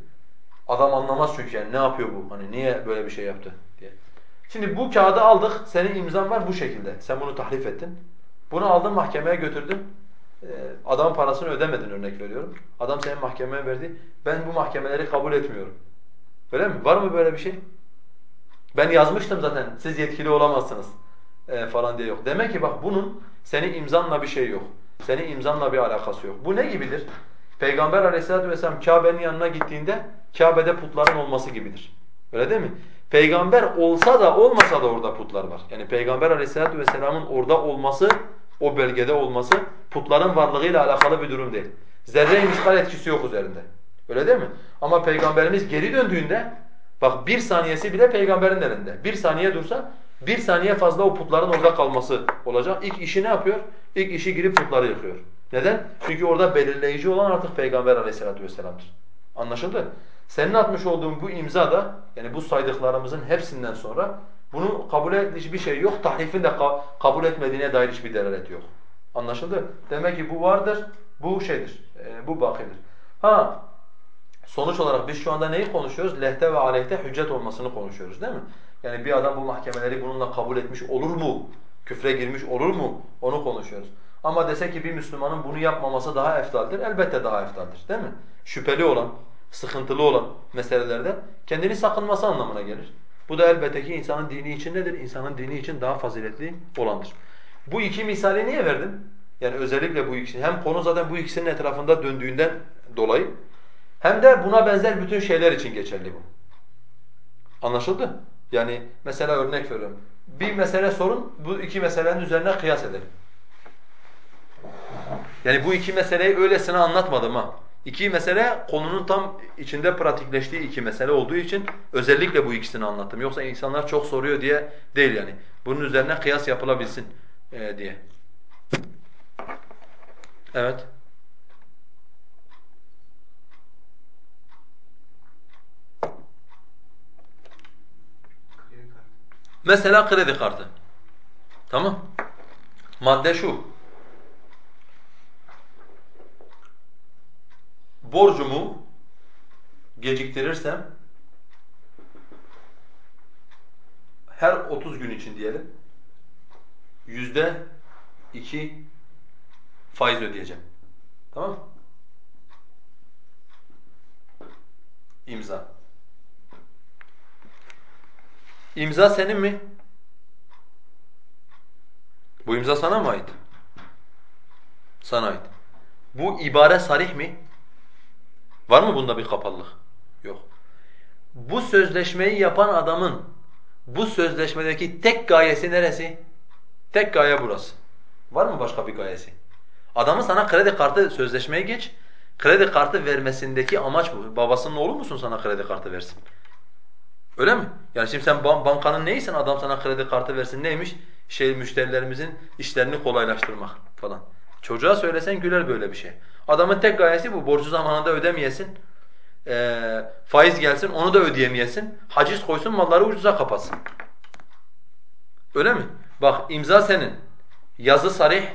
Adam anlamaz çünkü yani ne yapıyor bu? Hani niye böyle bir şey yaptı diye. Şimdi bu kağıdı aldık. Senin imzan var bu şekilde. Sen bunu tahrif ettin. Bunu aldın mahkemeye götürdün. Ee, adamın parasını ödemedin örnek veriyorum. Adam senin mahkemeye verdi. Ben bu mahkemeleri kabul etmiyorum. Öyle mi? Var mı böyle bir şey? Ben yazmıştım zaten siz yetkili olamazsınız e, falan diye yok. Demek ki bak bunun senin imzanla bir şey yok. Senin imzanla bir alakası yok. Bu ne gibidir? Peygamber aleyhissalatu vesselam Kabe'nin yanına gittiğinde Kabe'de putların olması gibidir. Öyle değil mi? Peygamber olsa da olmasa da orada putlar var. Yani Peygamber aleyhissalatu vesselamın orada olması, o bölgede olması putların varlığıyla alakalı bir durum değil. Zerre misal etkisi yok üzerinde. Öyle değil mi? Ama Peygamberimiz geri döndüğünde bak bir saniyesi bile peygamberin elinde. Bir saniye dursa bir saniye fazla o putların orada kalması olacak. İlk işi ne yapıyor? İlk işi girip putları yıkıyor. Neden? Çünkü orada belirleyici olan artık Peygamber aleyhissalatu vesselam'dır. Anlaşıldı? Senin atmış olduğun bu imza da yani bu saydıklarımızın hepsinden sonra bunu kabul edici bir şey yok. Tahrifin de ka kabul etmediğine dair hiçbir delalet yok. Anlaşıldı? Demek ki bu vardır, bu şeydir, e, bu bakidir. Ha, sonuç olarak biz şu anda neyi konuşuyoruz? Lehte ve aleyhte hüccet olmasını konuşuyoruz değil mi? Yani bir adam bu mahkemeleri bununla kabul etmiş olur mu? Küfre girmiş olur mu? Onu konuşuyoruz. Ama dese ki bir Müslümanın bunu yapmaması daha eftaldir, elbette daha eftaldir değil mi? Şüpheli olan, sıkıntılı olan meselelerde kendini sakınması anlamına gelir. Bu da elbette ki insanın dini için nedir? İnsanın dini için daha faziletli olandır. Bu iki misali niye verdim? Yani özellikle bu ikisini. Hem konu zaten bu ikisinin etrafında döndüğünden dolayı hem de buna benzer bütün şeyler için geçerli bu. Anlaşıldı? Yani mesela örnek veriyorum. Bir mesele sorun, bu iki meselenin üzerine kıyas edelim. Yani bu iki meseleyi öylesine anlatmadım ha. İki mesele konunun tam içinde pratikleştiği iki mesele olduğu için özellikle bu ikisini anlattım. Yoksa insanlar çok soruyor diye değil yani. Bunun üzerine kıyas yapılabilsin e, diye. Evet. Mesela kredi kartı. Tamam. Madde şu. Borcumu geciktirirsem her 30 gün için diyelim yüzde iki faiz ödeyeceğim. Tamam mı? İmza. İmza senin mi? Bu imza sana mı ait? Sana ait. Bu ibare sarih mi? Var mı bunda bir kapalılık? Yok. Bu sözleşmeyi yapan adamın bu sözleşmedeki tek gayesi neresi? Tek gaye burası. Var mı başka bir gayesi? Adamın sana kredi kartı sözleşmeye geç. Kredi kartı vermesindeki amaç bu. Babasının oğlu musun sana kredi kartı versin? Öyle mi? Yani şimdi sen ban bankanın neysen adam sana kredi kartı versin neymiş? Şey müşterilerimizin işlerini kolaylaştırmak falan. Çocuğa söylesen güler böyle bir şey. Adamın tek gayesi bu. Borcu zamanında ödemeyesin. Ee, faiz gelsin onu da ödeyemeyesin. Haciz koysun malları ucuza kapatsın. Öyle mi? Bak imza senin. Yazı sarih.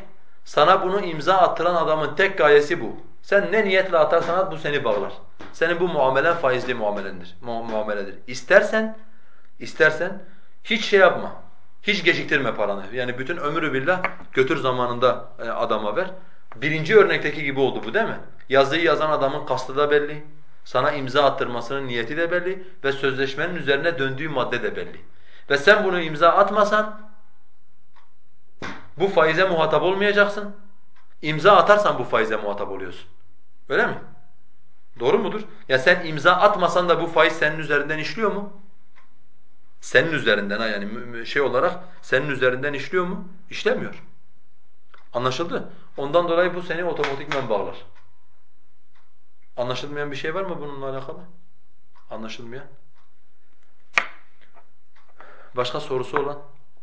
Sana bunu imza attıran adamın tek gayesi bu. Sen ne niyetle atarsan at bu seni bağlar. Senin bu muamelen faizli muamelendir, mu muameledir. İstersen, istersen hiç şey yapma. Hiç geciktirme paranı. Yani bütün ömrü billah götür zamanında e, adama ver. Birinci örnekteki gibi oldu bu değil mi? Yazıyı yazan adamın kastı da belli. Sana imza attırmasının niyeti de belli ve sözleşmenin üzerine döndüğü madde de belli. Ve sen bunu imza atmasan bu faize muhatap olmayacaksın. İmza atarsan bu faize muhatap oluyorsun. Öyle mi? Doğru mudur? Ya sen imza atmasan da bu faiz senin üzerinden işliyor mu? Senin üzerinden ha yani şey olarak senin üzerinden işliyor mu? İşlemiyor. Anlaşıldı? Ondan dolayı bu seni otomatikmen bağlar. Anlaşılmayan bir şey var mı bununla alakalı? Anlaşılmayan? Başka sorusu olan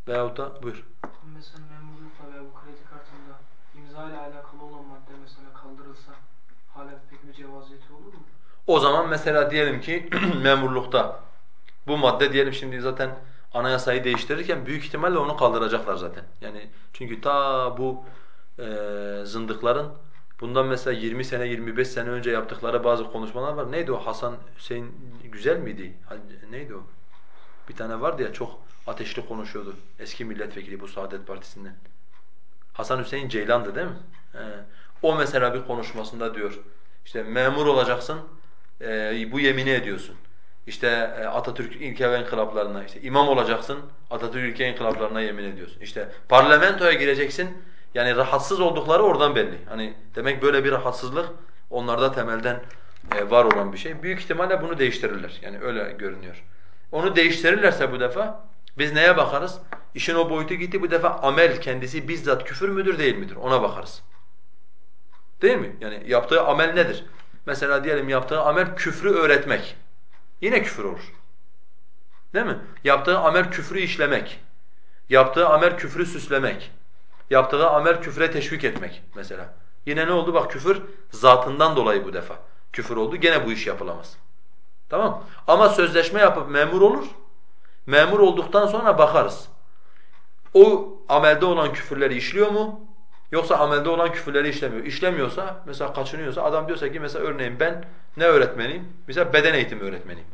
veyahut da buyur. Mesela memurlukla veya bu kredi kartında imza ile alakalı olan madde mesela kaldırılsa hala pek bir cevaziyeti olur mu? O zaman mesela diyelim ki memurlukta bu madde diyelim şimdi zaten anayasayı değiştirirken büyük ihtimalle onu kaldıracaklar zaten. Yani çünkü ta bu e, zındıkların bundan mesela 20 sene 25 sene önce yaptıkları bazı konuşmalar var. Neydi o Hasan Hüseyin güzel miydi? Neydi o? Bir tane vardı ya çok ateşli konuşuyordu. Eski milletvekili bu Saadet Partisi'nden. Hasan Hüseyin Ceylan'dı değil mi? He. O mesela bir konuşmasında diyor. İşte memur olacaksın, e, bu yemini ediyorsun. İşte e, Atatürk ilke ve inkılaplarına, işte imam olacaksın, Atatürk ilke inkılaplarına yemin ediyorsun. İşte parlamentoya gireceksin, yani rahatsız oldukları oradan belli. Hani demek böyle bir rahatsızlık onlarda temelden e, var olan bir şey. Büyük ihtimalle bunu değiştirirler. Yani öyle görünüyor. Onu değiştirirlerse bu defa biz neye bakarız? İşin o boyutu gitti bu defa amel kendisi bizzat küfür müdür değil midir? Ona bakarız. Değil mi? Yani yaptığı amel nedir? Mesela diyelim yaptığı amel küfrü öğretmek. Yine küfür olur. Değil mi? Yaptığı amel küfrü işlemek. Yaptığı amel küfrü süslemek. Yaptığı amel küfre teşvik etmek mesela. Yine ne oldu? Bak küfür zatından dolayı bu defa. Küfür oldu. Gene bu iş yapılamaz. Tamam Ama sözleşme yapıp memur olur. Memur olduktan sonra bakarız. O amelde olan küfürleri işliyor mu? Yoksa amelde olan küfürleri işlemiyor. İşlemiyorsa, mesela kaçınıyorsa, adam diyorsa ki mesela örneğin ben ne öğretmeniyim? Mesela beden eğitimi öğretmeniyim.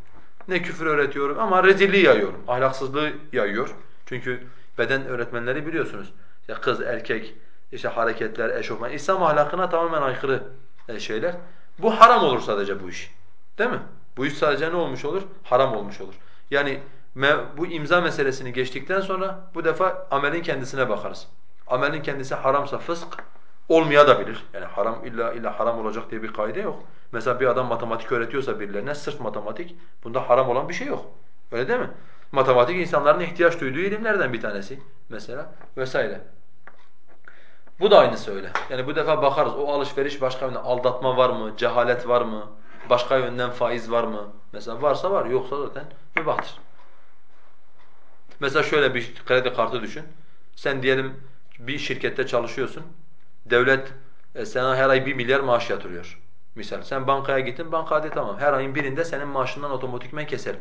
Ne küfür öğretiyorum ama rezilliği yayıyorum, ahlaksızlığı yayıyor. Çünkü beden öğretmenleri biliyorsunuz. İşte kız, erkek, işte hareketler, eşofman, İslam ahlakına tamamen aykırı e, şeyler. Bu haram olur sadece bu iş. Değil mi? Bu iş sadece ne olmuş olur? Haram olmuş olur. Yani bu imza meselesini geçtikten sonra bu defa amelin kendisine bakarız. Amelin kendisi haramsa fısk olmaya da bilir. Yani haram illa illa haram olacak diye bir kaide yok. Mesela bir adam matematik öğretiyorsa birilerine sırf matematik bunda haram olan bir şey yok. Öyle değil mi? Matematik insanların ihtiyaç duyduğu ilimlerden bir tanesi mesela vesaire. Bu da aynısı öyle. Yani bu defa bakarız o alışveriş başka yönden aldatma var mı, cehalet var mı, başka yönden faiz var mı? Mesela varsa var, yoksa zaten mübahtır. Mesela şöyle bir kredi kartı düşün. Sen diyelim bir şirkette çalışıyorsun. Devlet e, sana her ay bir milyar maaş yatırıyor. Misal sen bankaya gittin, banka hadi tamam her ayın birinde senin maaşından otomatikmen keserim.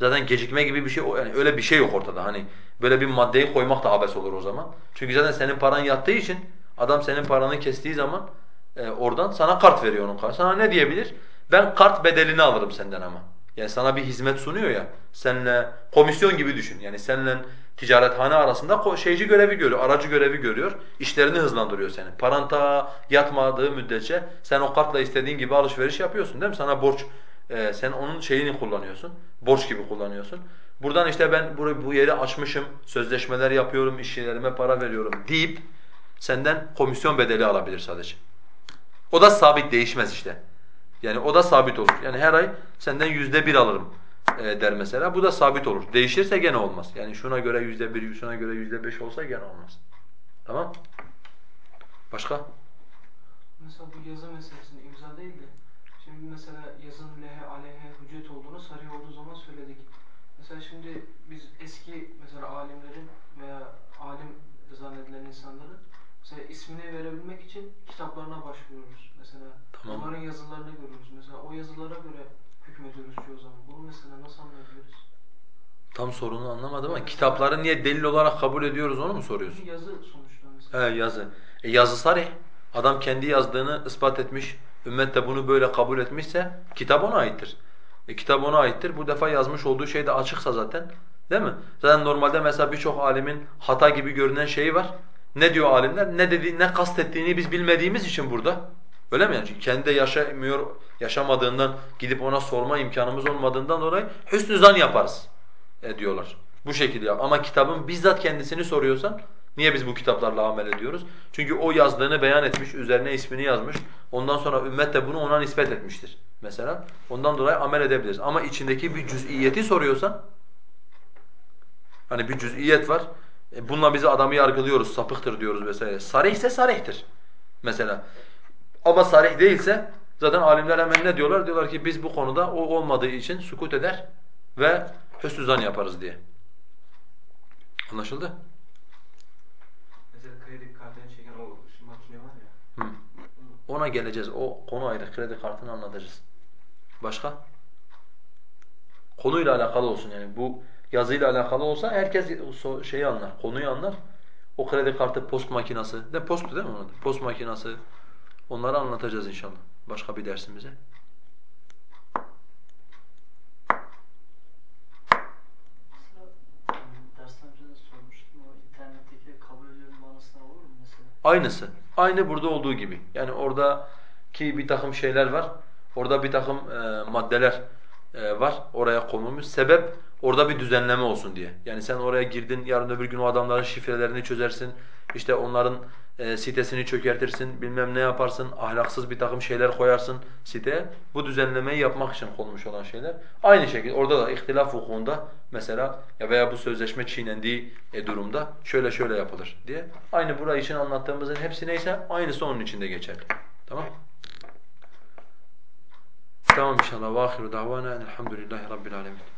Zaten gecikme gibi bir şey yani öyle bir şey yok ortada. Hani böyle bir maddeyi koymak da abes olur o zaman. Çünkü zaten senin paran yattığı için adam senin paranı kestiği zaman e, oradan sana kart veriyor onun kartı. Sana ne diyebilir? Ben kart bedelini alırım senden ama. Yani sana bir hizmet sunuyor ya. Seninle komisyon gibi düşün. Yani seninle ticarethane arasında şeyci görevi görüyor, aracı görevi görüyor. İşlerini hızlandırıyor senin. Paran ta yatmadığı müddetçe sen o kartla istediğin gibi alışveriş yapıyorsun değil mi? Sana borç e, sen onun şeyini kullanıyorsun. Borç gibi kullanıyorsun. Buradan işte ben bu, bu yeri açmışım, sözleşmeler yapıyorum, işçilerime para veriyorum deyip senden komisyon bedeli alabilir sadece. O da sabit değişmez işte. Yani o da sabit olur. Yani her ay senden yüzde bir alırım e, der mesela. Bu da sabit olur. Değişirse gene olmaz. Yani şuna göre yüzde bir, şuna göre yüzde beş olsa gene olmaz. Tamam? Başka? Mesela bu yazı meselesinde imza değil de mesela yazın lehe aleyhe hüccet olduğunu sarı olduğu zaman söyledik. Mesela şimdi biz eski mesela alimlerin veya alim zannedilen insanların mesela ismini verebilmek için kitaplarına başvuruyoruz. Mesela Tamam. onların yazılarını görüyoruz. Mesela o yazılara göre hükmediyoruz çoğu zaman. Bunu mesela nasıl anlayabiliriz? Tam sorunu anlamadım ama kitapları niye delil olarak kabul ediyoruz onu mu soruyorsun? Yazı sonuçta mesela. He yazı. E yazı sarih. Adam kendi yazdığını ispat etmiş. Ümmet de bunu böyle kabul etmişse kitap ona aittir. E kitap ona aittir. Bu defa yazmış olduğu şey de açıksa zaten. Değil mi? Zaten normalde mesela birçok alimin hata gibi görünen şeyi var. Ne diyor alimler? Ne dedi, ne kastettiğini biz bilmediğimiz için burada. Öyle mi yani? Çünkü kendi de yaşamıyor, yaşamadığından gidip ona sorma imkanımız olmadığından dolayı hüsnü zan yaparız e, diyorlar. Bu şekilde yap. Ama kitabın bizzat kendisini soruyorsan niye biz bu kitaplarla amel ediyoruz? Çünkü o yazdığını beyan etmiş, üzerine ismini yazmış. Ondan sonra ümmet de bunu ona nispet etmiştir mesela. Ondan dolayı amel edebiliriz. Ama içindeki bir cüz'iyeti soruyorsan hani bir cüz'iyet var. E bununla bizi adamı yargılıyoruz, sapıktır diyoruz vesaire. Sarih ise sarihtir mesela. Ama sarih değilse zaten alimler hemen ne diyorlar? Diyorlar ki biz bu konuda o olmadığı için sukut eder ve hüsnü yaparız diye. Anlaşıldı? Mesela kredi kartını çeken o şu makine var ya. Hı. Ona geleceğiz. O konu ayrı. Kredi kartını anlatacağız. Başka? Konuyla alakalı olsun yani. Bu yazıyla alakalı olsa herkes şeyi anlar, konuyu anlar. O kredi kartı post makinası, de postu değil mi onun? Post makinası. Onları anlatacağız inşallah. Başka bir dersimize. Aynısı. Aynı burada olduğu gibi. Yani oradaki bir takım şeyler var. Orada bir takım e, maddeler e, var. Oraya konulmuş. Sebep orada bir düzenleme olsun diye. Yani sen oraya girdin, yarın öbür gün o adamların şifrelerini çözersin. İşte onların e, sitesini çökertirsin, bilmem ne yaparsın, ahlaksız bir takım şeyler koyarsın siteye. Bu düzenlemeyi yapmak için konmuş olan şeyler. Aynı şekilde orada da ihtilaf hukukunda mesela ya veya bu sözleşme çiğnendiği e, durumda şöyle şöyle yapılır diye. Aynı burayı için anlattığımızın hepsi neyse aynısı onun içinde geçerli. Tamam? Tamam inşallah. Ve ahiru davana elhamdülillahi rabbil alemin.